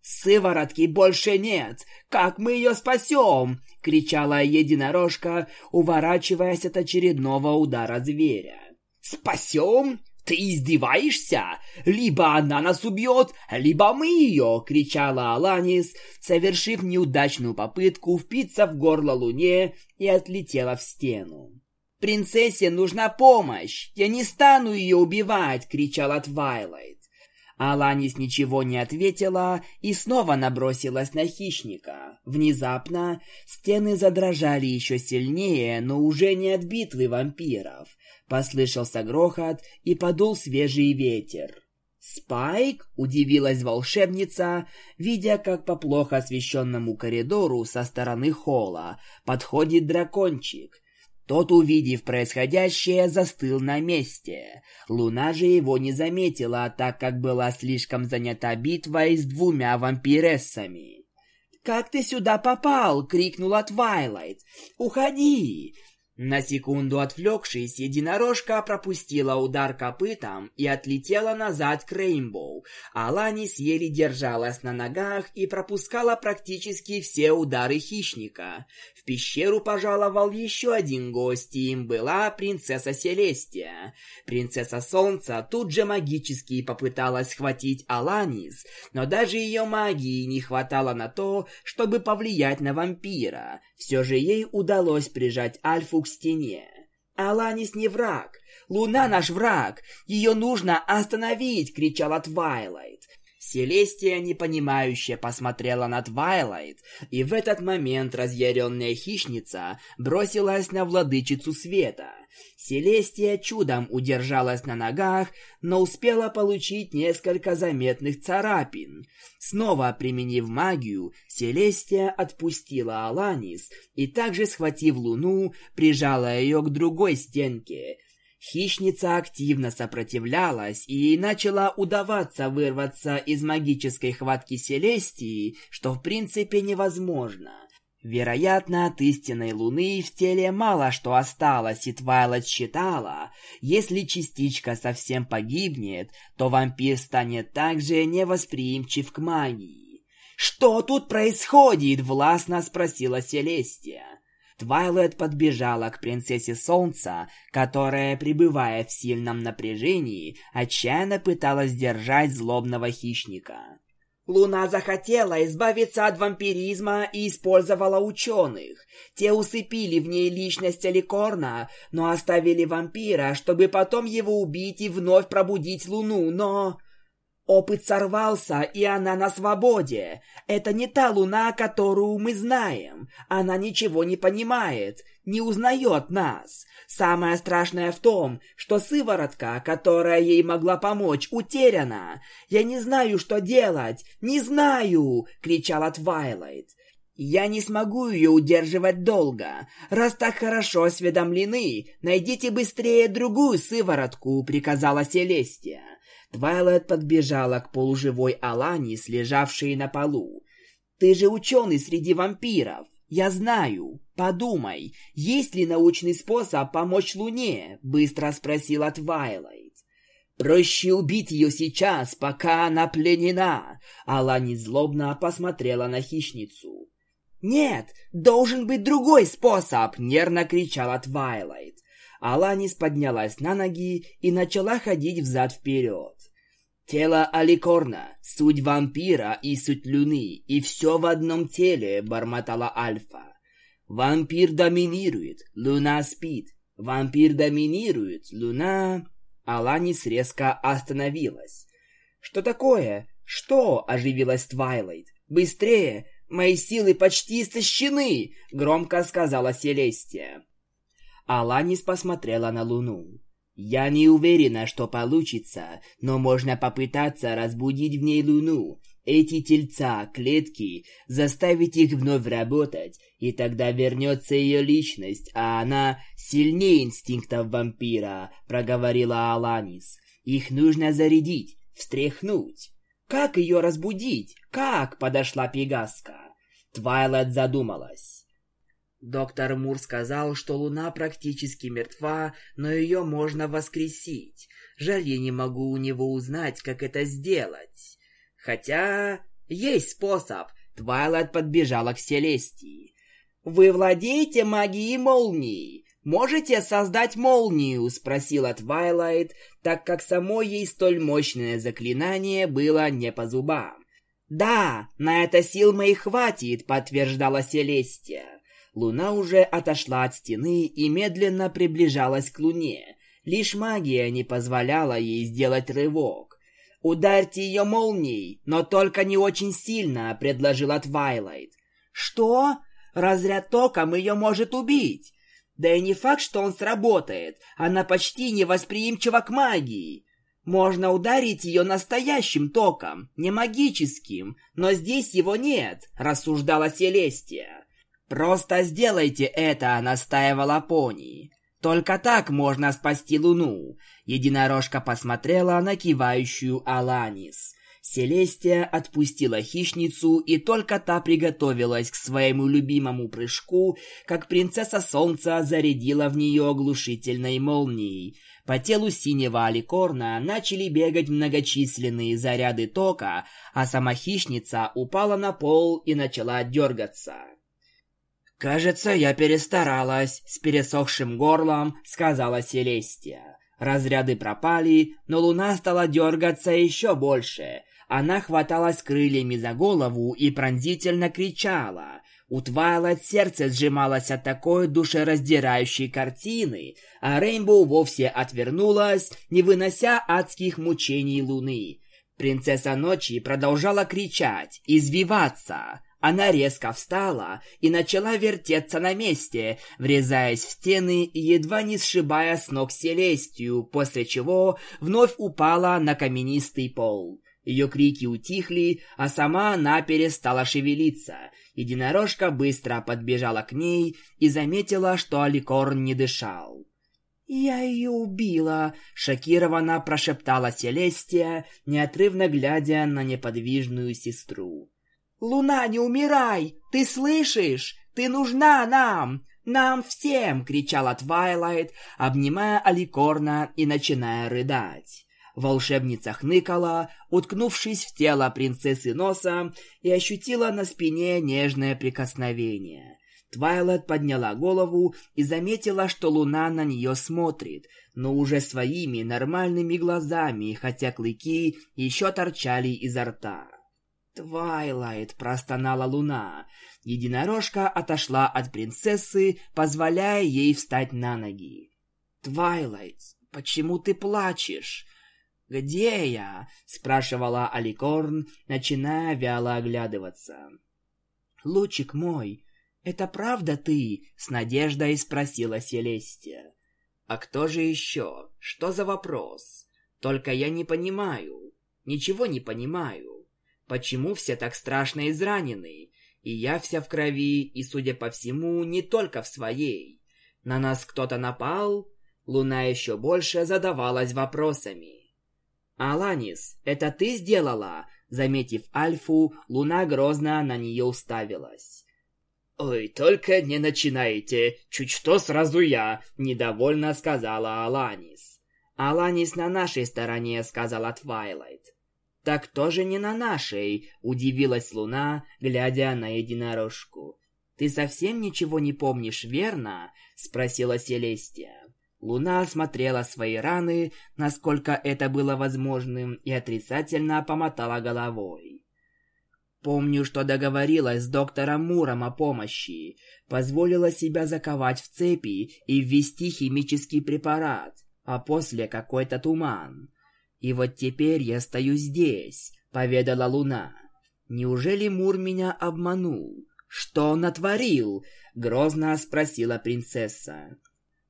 «Сыворотки больше нет! Как мы ее спасем?» — кричала единорожка, уворачиваясь от очередного удара зверя. «Спасем? «Ты издеваешься? Либо она нас убьет, либо мы ее!» — кричала Аланис, совершив неудачную попытку впиться в горло Луне и отлетела в стену. «Принцессе нужна помощь! Я не стану ее убивать!» — кричала Твайлайт. Аланис ничего не ответила и снова набросилась на хищника. Внезапно стены задрожали еще сильнее, но уже не от битвы вампиров. Послышался грохот и подул свежий ветер. «Спайк?» – удивилась волшебница, видя, как по плохо освещенному коридору со стороны холла подходит дракончик. Тот, увидев происходящее, застыл на месте. Луна же его не заметила, так как была слишком занята битвой с двумя вампирессами. «Как ты сюда попал?» — крикнула Твайлайт. «Уходи!» На секунду отвлекшись, единорожка пропустила удар копытом и отлетела назад к Рейнбоу. Аланис еле держалась на ногах и пропускала практически все удары хищника. В пещеру пожаловал еще один гость, и им была принцесса Селестия. Принцесса Солнца тут же магически попыталась схватить Аланис, но даже ее магии не хватало на то, чтобы повлиять на вампира. Все же ей удалось прижать Альфу к стене. «Аланис не враг! Луна наш враг! Ее нужно остановить!» — кричала Твайлайт. Селестия непонимающе посмотрела на Твайлайт, и в этот момент разъяренная хищница бросилась на владычицу света. Селестия чудом удержалась на ногах, но успела получить несколько заметных царапин. Снова применив магию, Селестия отпустила Аланис и также, схватив луну, прижала ее к другой стенке. Хищница активно сопротивлялась, и начала удаваться вырваться из магической хватки Селестии, что в принципе невозможно. Вероятно, от истинной Луны в теле мало что осталось, и Твайлайт считала, если частичка совсем погибнет, то вампир станет также невосприимчив к магии. «Что тут происходит?» — властно спросила Селестия. Твайлайт подбежала к принцессе Солнца, которая, пребывая в сильном напряжении, отчаянно пыталась держать злобного хищника. Луна захотела избавиться от вампиризма и использовала ученых. Те усыпили в ней личность Аликорна, но оставили вампира, чтобы потом его убить и вновь пробудить Луну, но... Опыт сорвался, и она на свободе. Это не та луна, которую мы знаем. Она ничего не понимает, не узнает нас. Самое страшное в том, что сыворотка, которая ей могла помочь, утеряна. Я не знаю, что делать. Не знаю, кричала Твайлайт. Я не смогу ее удерживать долго. Раз так хорошо осведомлены, найдите быстрее другую сыворотку, приказала Селестия. Твайлайт подбежала к полуживой Аланис, лежавшей на полу. «Ты же ученый среди вампиров. Я знаю. Подумай, есть ли научный способ помочь Луне?» — быстро спросила Твайлайт. «Проще убить ее сейчас, пока она пленена!» Аланис злобно посмотрела на хищницу. «Нет, должен быть другой способ!» — нервно кричала Твайлайт. Аланис поднялась на ноги и начала ходить взад-вперед. Тело Аликорна, суть вампира и суть люны, и все в одном теле, бормотала Альфа. Вампир доминирует, луна спит. Вампир доминирует, луна... Аланис резко остановилась. «Что такое? Что?» – оживилась Твайлайт. «Быстрее! Мои силы почти истощены!» – громко сказала Селестия. Аланис посмотрела на Луну. Я не уверена, что получится, но можно попытаться разбудить в ней луну. Эти тельца, клетки, заставить их вновь работать, и тогда вернется ее личность, а она сильнее инстинктов вампира, проговорила Аланис. Их нужно зарядить, встряхнуть. Как ее разбудить? Как? Подошла Пегаска. Твайлайт задумалась. Доктор Мур сказал, что Луна практически мертва, но ее можно воскресить. Жаль, я не могу у него узнать, как это сделать. Хотя есть способ. Твайлайт подбежала к Селестии. «Вы владеете магией молнии? Можете создать молнию?» — спросила Твайлайт, так как само ей столь мощное заклинание было не по зубам. «Да, на это сил моих хватит», — подтверждала Селестия. Луна уже отошла от стены и медленно приближалась к Луне. Лишь магия не позволяла ей сделать рывок. «Ударьте ее молнией, но только не очень сильно», — предложила Твайлайт. «Что? Разряд током ее может убить. Да и не факт, что он сработает. Она почти невосприимчива к магии. Можно ударить ее настоящим током, не магическим, но здесь его нет», — рассуждала Селестия. «Просто сделайте это», — настаивала пони. «Только так можно спасти Луну». Единорожка посмотрела на кивающую Аланис. Селестия отпустила хищницу, и только та приготовилась к своему любимому прыжку, как принцесса солнца зарядила в нее оглушительной молнией. По телу синего аликорна начали бегать многочисленные заряды тока, а сама хищница упала на пол и начала дергаться. «Кажется, я перестаралась», — с пересохшим горлом сказала Селестия. Разряды пропали, но луна стала дергаться еще больше. Она хваталась крыльями за голову и пронзительно кричала. У Твайлайт сердце сжималось от такой душераздирающей картины, а Рейнбоу вовсе отвернулась, не вынося адских мучений луны. Принцесса ночи продолжала кричать, извиваться. Она резко встала и начала вертеться на месте, врезаясь в стены и едва не сшибая с ног Селестию, после чего вновь упала на каменистый пол. Ее крики утихли, а сама она перестала шевелиться. Единорожка быстро подбежала к ней и заметила, что Аликорн не дышал. «Я ее убила!» — шокированно прошептала Селестия, неотрывно глядя на неподвижную сестру. «Луна, не умирай! Ты слышишь? Ты нужна нам! Нам всем!» — кричала Твайлайт, обнимая Аликорна и начиная рыдать. Волшебница хныкала, уткнувшись в тело принцессы носа, и ощутила на спине нежное прикосновение. Твайлайт подняла голову и заметила, что Луна на нее смотрит, но уже своими нормальными глазами, хотя клыки еще торчали изо рта. «Твайлайт!» – простонала Луна. Единорожка отошла от принцессы, позволяя ей встать на ноги. «Твайлайт, почему ты плачешь?» «Где я?» — спрашивала Аликорн, начиная вяло оглядываться. «Лучик мой, это правда ты?» — с надеждой спросила Селестия. «А кто же еще? Что за вопрос? Только я не понимаю. Ничего не понимаю. Почему все так страшно изранены? И я вся в крови, и, судя по всему, не только в своей. На нас кто-то напал?» Луна еще больше задавалась вопросами. «Аланис, это ты сделала?» Заметив Альфу, Луна грозно на нее уставилась. «Ой, только не начинайте, чуть что сразу я», — недовольно сказала Аланис. «Аланис на нашей стороне», — сказала Твайлайт. «Так тоже не на нашей», — удивилась Луна, глядя на единорожку. «Ты совсем ничего не помнишь, верно?» — спросила Селестия. Луна осмотрела свои раны, насколько это было возможным, и отрицательно помотала головой. Помню, что договорилась с доктором Муром о помощи, позволила себя заковать в цепи и ввести химический препарат, а после какой-то туман. И вот теперь я стою здесь, поведала Луна. Неужели Мур меня обманул? Что он натворил? Грозно спросила принцесса.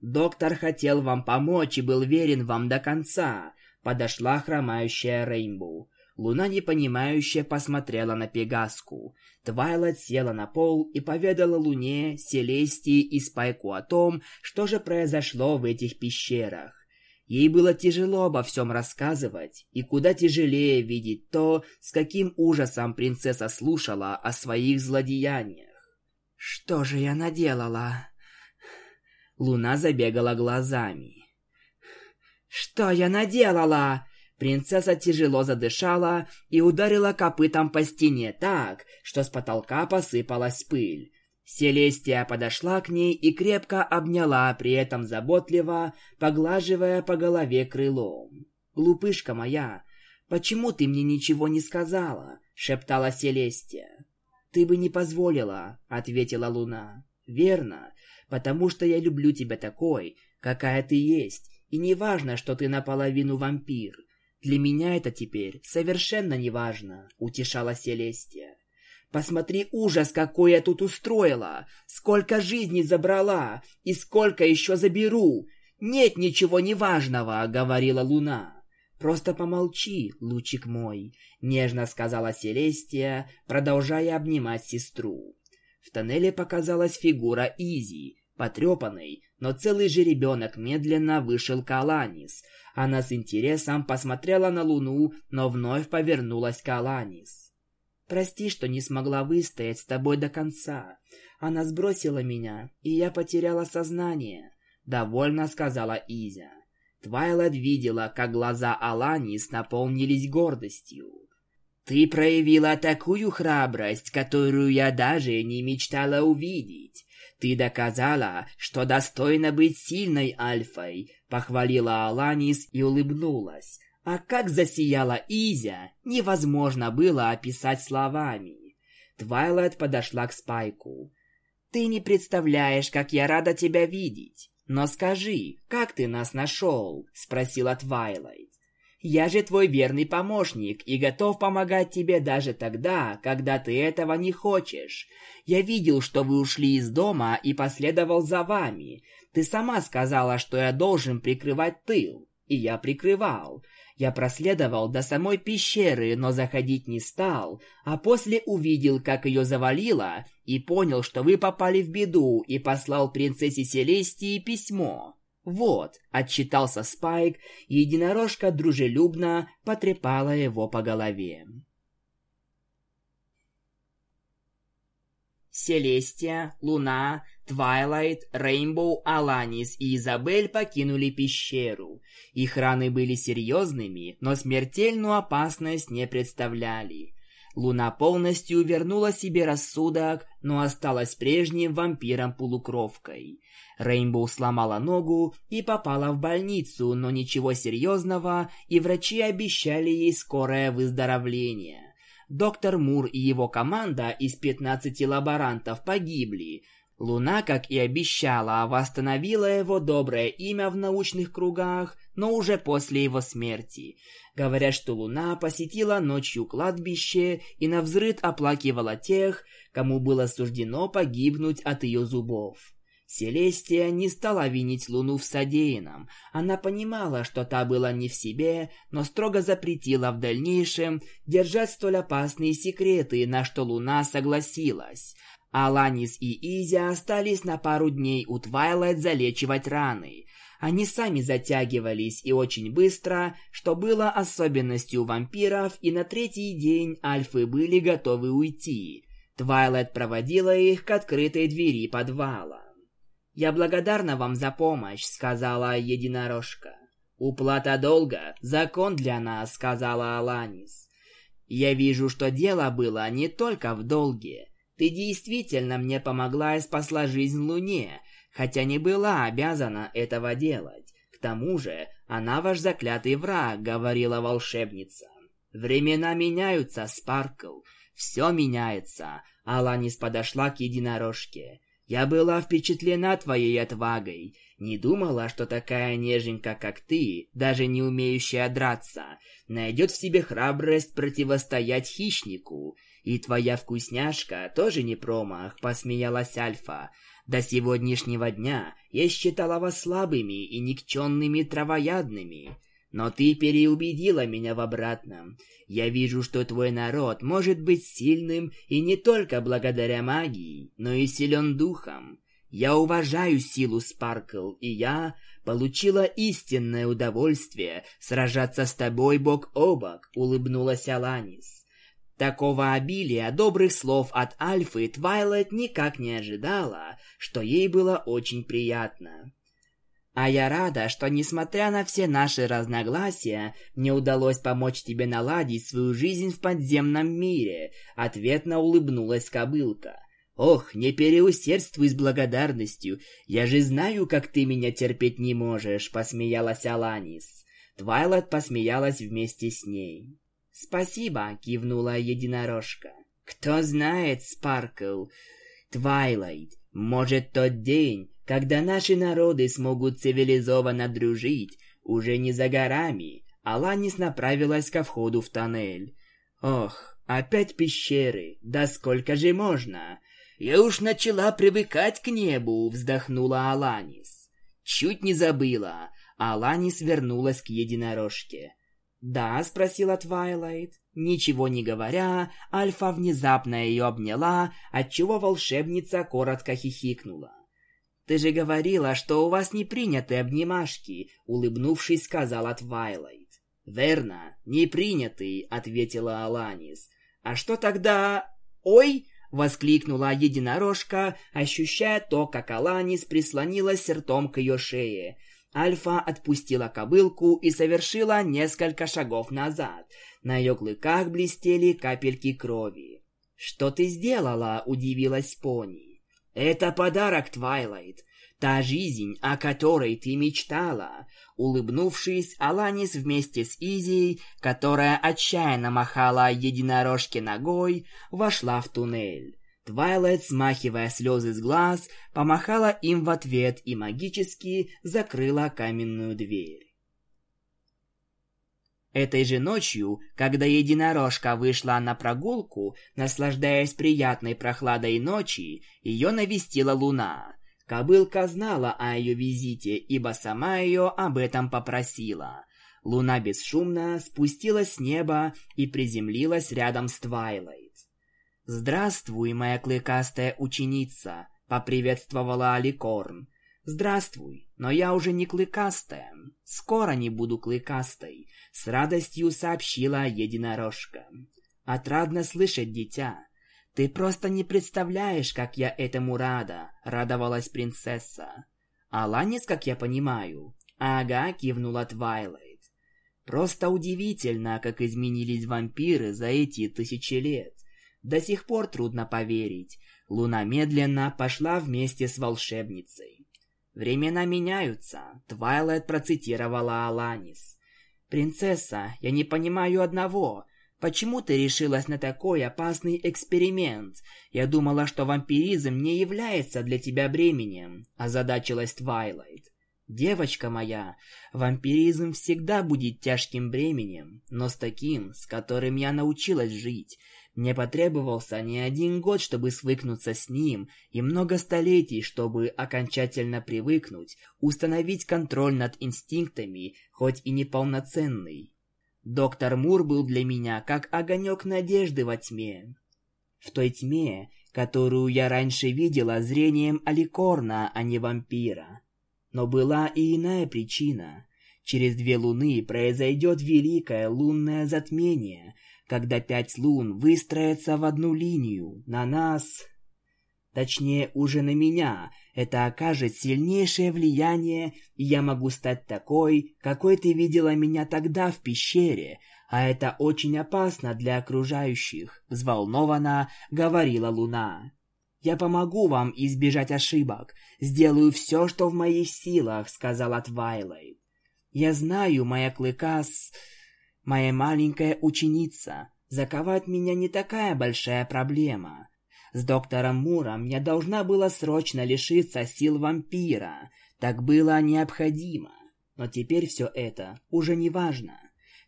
Доктор хотел вам помочь и был верен вам до конца. Подошла хромающая Рейнбоу. Луна непонимающе посмотрела на Пегаску. Твайлайт села на пол и поведала Луне, Селестии и Спайку о том, что же произошло в этих пещерах. Ей было тяжело обо всем рассказывать, и куда тяжелее видеть то, с каким ужасом принцесса слушала о своих злодеяниях. «Что же я наделала?» Луна забегала глазами. «Что я наделала?» Принцесса тяжело задышала и ударила копытом по стене так, что с потолка посыпалась пыль. Селестия подошла к ней и крепко обняла, при этом заботливо, поглаживая по голове крылом. «Глупышка моя, почему ты мне ничего не сказала?» — шептала Селестия. «Ты бы не позволила», — ответила Луна. «Верно, потому что я люблю тебя такой, какая ты есть, и не важно, что ты наполовину вампир. Для меня это теперь совершенно не важно», — утешала Селестия. «Посмотри ужас, какой я тут устроила! Сколько жизней забрала! И сколько еще заберу! Нет ничего неважного!» — говорила Луна. «Просто помолчи, лучик мой», — нежно сказала Селестия, продолжая обнимать сестру. В тоннеле показалась фигура Изи, потрепанной, но целый жеребенок медленно вышел к Аланис. Она с интересом посмотрела на Луну, но вновь повернулась к Аланис. «Прости, что не смогла выстоять с тобой до конца. Она сбросила меня, и я потеряла сознание», — довольно сказала Изи. Твайлайт видела, как глаза Аланис наполнились гордостью. «Ты проявила такую храбрость, которую я даже не мечтала увидеть. Ты доказала, что достойна быть сильной Альфой», — похвалила Аланис и улыбнулась. А как засияла Изи, невозможно было описать словами. Твайлайт подошла к Спайку. «Ты не представляешь, как я рада тебя видеть. Но скажи, как ты нас нашел?» — спросила Твайлайт. «Я же твой верный помощник и готов помогать тебе даже тогда, когда ты этого не хочешь. Я видел, что вы ушли из дома и последовал за вами. Ты сама сказала, что я должен прикрывать тыл, и я прикрывал. Я проследовал до самой пещеры, но заходить не стал, а после увидел, как ее завалило, и понял, что вы попали в беду, и послал принцессе Селестии письмо. Вот, отчитался Спайк, и единорожка дружелюбно потрепала его по голове. Селестия, Луна, Твайлайт, Рейнбоу, Аланис и Изабель покинули пещеру. Их раны были серьезными, но смертельную опасность не представляли. Луна полностью вернула себе рассудок, но осталась прежним вампиром-полукровкой. Рейнбоу сломала ногу и попала в больницу, но ничего серьезного, и врачи обещали ей скорое выздоровление. Доктор Мур и его команда из 15 лаборантов погибли. Луна, как и обещала, восстановила его доброе имя в научных кругах, но уже после его смерти. Говорят, что Луна посетила ночью кладбище и навзрыд оплакивала тех, кому было суждено погибнуть от ее зубов. Селестия не стала винить Луну в содеянном. Она понимала, что та была не в себе, но строго запретила в дальнейшем держать столь опасные секреты, на что Луна согласилась. Аланис и Изя остались на пару дней у Твайлайт залечивать раны. Они сами затягивались и очень быстро, что было особенностью вампиров, и на третий день альфы были готовы уйти. Твайлайт проводила их к открытой двери подвала. «Я благодарна вам за помощь», — сказала единорожка. «Уплата долга — закон для нас», — сказала Аланис. «Я вижу, что дело было не только в долге. Ты действительно мне помогла и спасла жизнь Луне, хотя не была обязана этого делать. К тому же, она ваш заклятый враг», — говорила волшебница. «Времена меняются, Спаркл. Все меняется». Аланис подошла к единорожке. Я была впечатлена твоей отвагой. Не думала, что такая неженка, как ты, даже не умеющая драться, найдет в себе храбрость противостоять хищнику. И твоя вкусняшка тоже не промах, посмеялась Альфа. До сегодняшнего дня я считала вас слабыми и никчемными травоядными. Но ты переубедила меня в обратном. Я вижу, что твой народ может быть сильным и не только благодаря магии, но и силен духом. Я уважаю силу Спаркл, и я получила истинное удовольствие сражаться с тобой бок о бок, улыбнулась Аланис. Такого обилия добрых слов от Альфы Твайлайт никак не ожидала, что ей было очень приятно. А я рада, что, несмотря на все наши разногласия, мне удалось помочь тебе наладить свою жизнь в подземном мире», — ответно улыбнулась кобылка. «Ох, не переусердствуй с благодарностью. Я же знаю, как ты меня терпеть не можешь», — посмеялась Аланис. Твайлайт посмеялась вместе с ней. «Спасибо», — кивнула единорожка. «Кто знает, Спаркл, Твайлайт, может, тот день, когда наши народы смогут цивилизованно дружить, уже не за горами, Аланис направилась ко входу в тоннель. Ох, опять пещеры, да сколько же можно? Я уж начала привыкать к небу, вздохнула Аланис. Чуть не забыла. Аланис вернулась к единорожке. «Да?» — спросила Твайлайт. Ничего не говоря, Альфа внезапно ее обняла, отчего волшебница коротко хихикнула. «Ты же говорила, что у вас не приняты обнимашки», — улыбнувшись, сказала Твайлайт. «Верно, не приняты», — ответила Аланис. «А что тогда...» «Ой!» — воскликнула единорожка, ощущая то, как Аланис прислонилась ртом к ее шее. Альфа отпустила кобылку и совершила несколько шагов назад. На ее клыках блестели капельки крови. «Что ты сделала?» – удивилась пони. «Это подарок, Твайлайт. Та жизнь, о которой ты мечтала». Улыбнувшись, Аланис вместе с Изи, которая отчаянно махала единорожке ногой, вошла в туннель. Твайлайт, смахивая слезы с глаз, помахала им в ответ и магически закрыла каменную дверь. Этой же ночью, когда единорожка вышла на прогулку, наслаждаясь приятной прохладой ночи, ее навестила луна. Кобылка знала о ее визите, ибо сама ее об этом попросила. Луна бесшумно спустилась с неба и приземлилась рядом с Твайлайт. «Здравствуй, моя клыкастая ученица!» — поприветствовала Аликорн. «Здравствуй, но я уже не клыкастая. Скоро не буду клыкастой», — с радостью сообщила единорожка. «Отрадно слышать, дитя. Ты просто не представляешь, как я этому рада», — радовалась принцесса. «Аланис, как я понимаю?» «Ага», — кивнула Твайлайт. «Просто удивительно, как изменились вампиры за эти тысячи лет. До сих пор трудно поверить. Луна медленно пошла вместе с волшебницей. «Времена меняются», — Твайлайт процитировала Аланис. «Принцесса, я не понимаю одного. Почему ты решилась на такой опасный эксперимент? Я думала, что вампиризм не является для тебя бременем», — озадачилась Твайлайт. «Девочка моя, вампиризм всегда будет тяжким бременем, но с таким, с которым я научилась жить. Мне потребовался не один год, чтобы свыкнуться с ним, и много столетий, чтобы окончательно привыкнуть, установить контроль над инстинктами, хоть и неполноценный. Доктор Мур был для меня как огонек надежды во тьме. В той тьме, которую я раньше видела зрением Аликорна, а не вампира. Но была и иная причина. Через две луны произойдет великое лунное затмение, когда пять лун выстроятся в одну линию на нас, точнее уже на меня, это окажет сильнейшее влияние, и я могу стать такой, какой ты видела меня тогда в пещере, а это очень опасно для окружающих, взволнованно говорила Луна. Я помогу вам избежать ошибок, сделаю все, что в моих силах, сказала Твайлайт. Я знаю, моя клыкас моя маленькая ученица. Заковать меня не такая большая проблема. С доктором Муром я должна была срочно лишиться сил вампира. Так было необходимо. Но теперь все это уже не важно.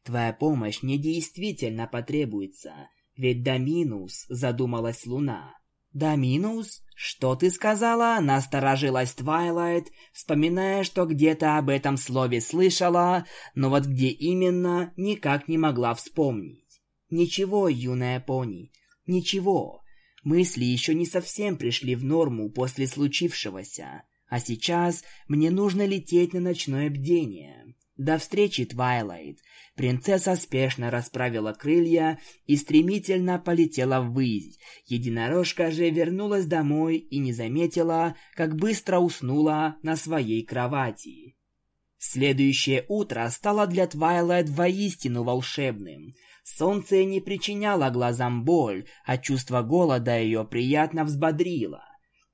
Твоя помощь мне действительно потребуется. Ведь Доминус, задумалась Луна. Доминус? Что ты сказала? Насторожилась Твайлайт, вспоминая, что где-то об этом слове слышала, но вот где именно, никак не могла вспомнить. Ничего, юная пони, ничего. Мысли еще не совсем пришли в норму после случившегося, а сейчас мне нужно лететь на ночное бдение. До встречи, Твайлайт. Принцесса спешно расправила крылья и стремительно полетела ввысь. Единорожка же вернулась домой и не заметила, как быстро уснула на своей кровати. Следующее утро стало для Твайлайт воистину волшебным. Солнце не причиняло глазам боль, а чувство голода ее приятно взбодрило.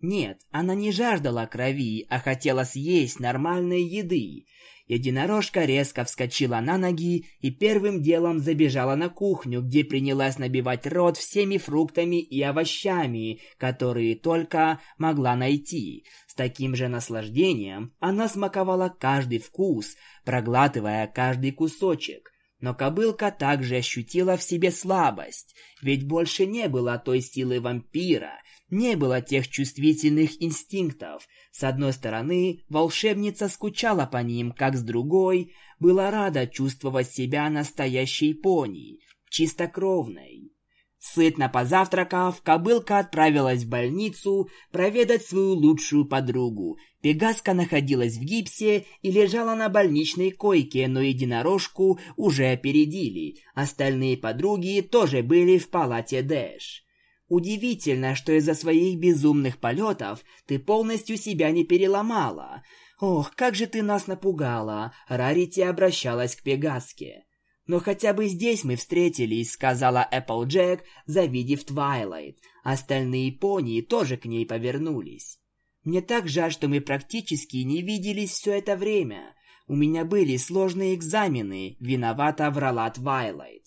Нет, она не жаждала крови, а хотела съесть нормальной еды. Единорожка резко вскочила на ноги и первым делом забежала на кухню, где принялась набивать рот всеми фруктами и овощами, которые только могла найти. С таким же наслаждением она смаковала каждый вкус, проглатывая каждый кусочек. Но кобылка также ощутила в себе слабость, ведь больше не было той силы вампира, Не было тех чувствительных инстинктов. С одной стороны, волшебница скучала по ним, как с другой, была рада чувствовать себя настоящей пони, чистокровной. Сытно позавтракав, кобылка отправилась в больницу проведать свою лучшую подругу. Пегаска находилась в гипсе и лежала на больничной койке, но единорожку уже опередили. Остальные подруги тоже были в палате Дэш. Удивительно, что из-за своих безумных полетов ты полностью себя не переломала. Ох, как же ты нас напугала. Рарити обращалась к Пегаске. «Но хотя бы здесь мы встретились», — сказала Эпплджек, завидев Твайлайт. Остальные пони тоже к ней повернулись. «Мне так жаль, что мы практически не виделись все это время. У меня были сложные экзамены», — виновата врала Твайлайт.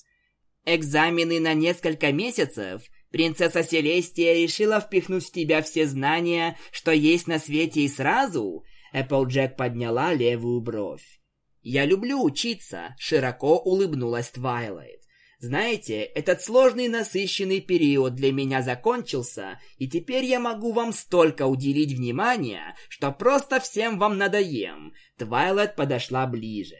«Экзамены на несколько месяцев?» Принцесса Селестия решила впихнуть в тебя все знания, что есть на свете и сразу?» Эпплджек подняла левую бровь. «Я люблю учиться», — широко улыбнулась Твайлайт. «Знаете, этот сложный насыщенный период для меня закончился, и теперь я могу вам столько уделить внимания, что просто всем вам надоем». Твайлайт подошла ближе.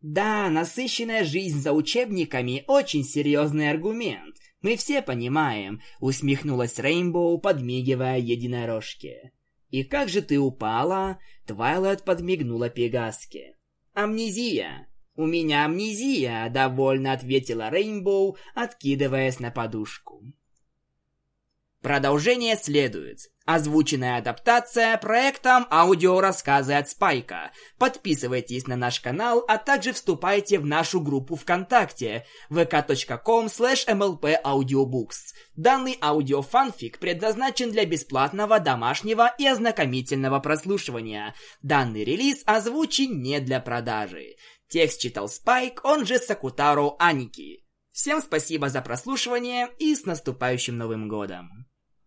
«Да, насыщенная жизнь за учебниками – очень серьезный аргумент. Мы все понимаем», – усмехнулась Рейнбоу, подмигивая единорожке. «И как же ты упала?» – Твайлайт подмигнула Пегаске. «Амнезия! У меня амнезия!» – довольно ответила Рейнбоу, откидываясь на подушку. Продолжение следует. Озвученная адаптация проектом аудиорассказы от Спайка. Подписывайтесь на наш канал, а также вступайте в нашу группу ВКонтакте vk.com mlpaudiobooks. Данный аудиофанфик предназначен для бесплатного домашнего и ознакомительного прослушивания. Данный релиз озвучен не для продажи. Текст читал Спайк, он же Сакутаро Аники. Всем спасибо за прослушивание и с наступающим Новым Годом!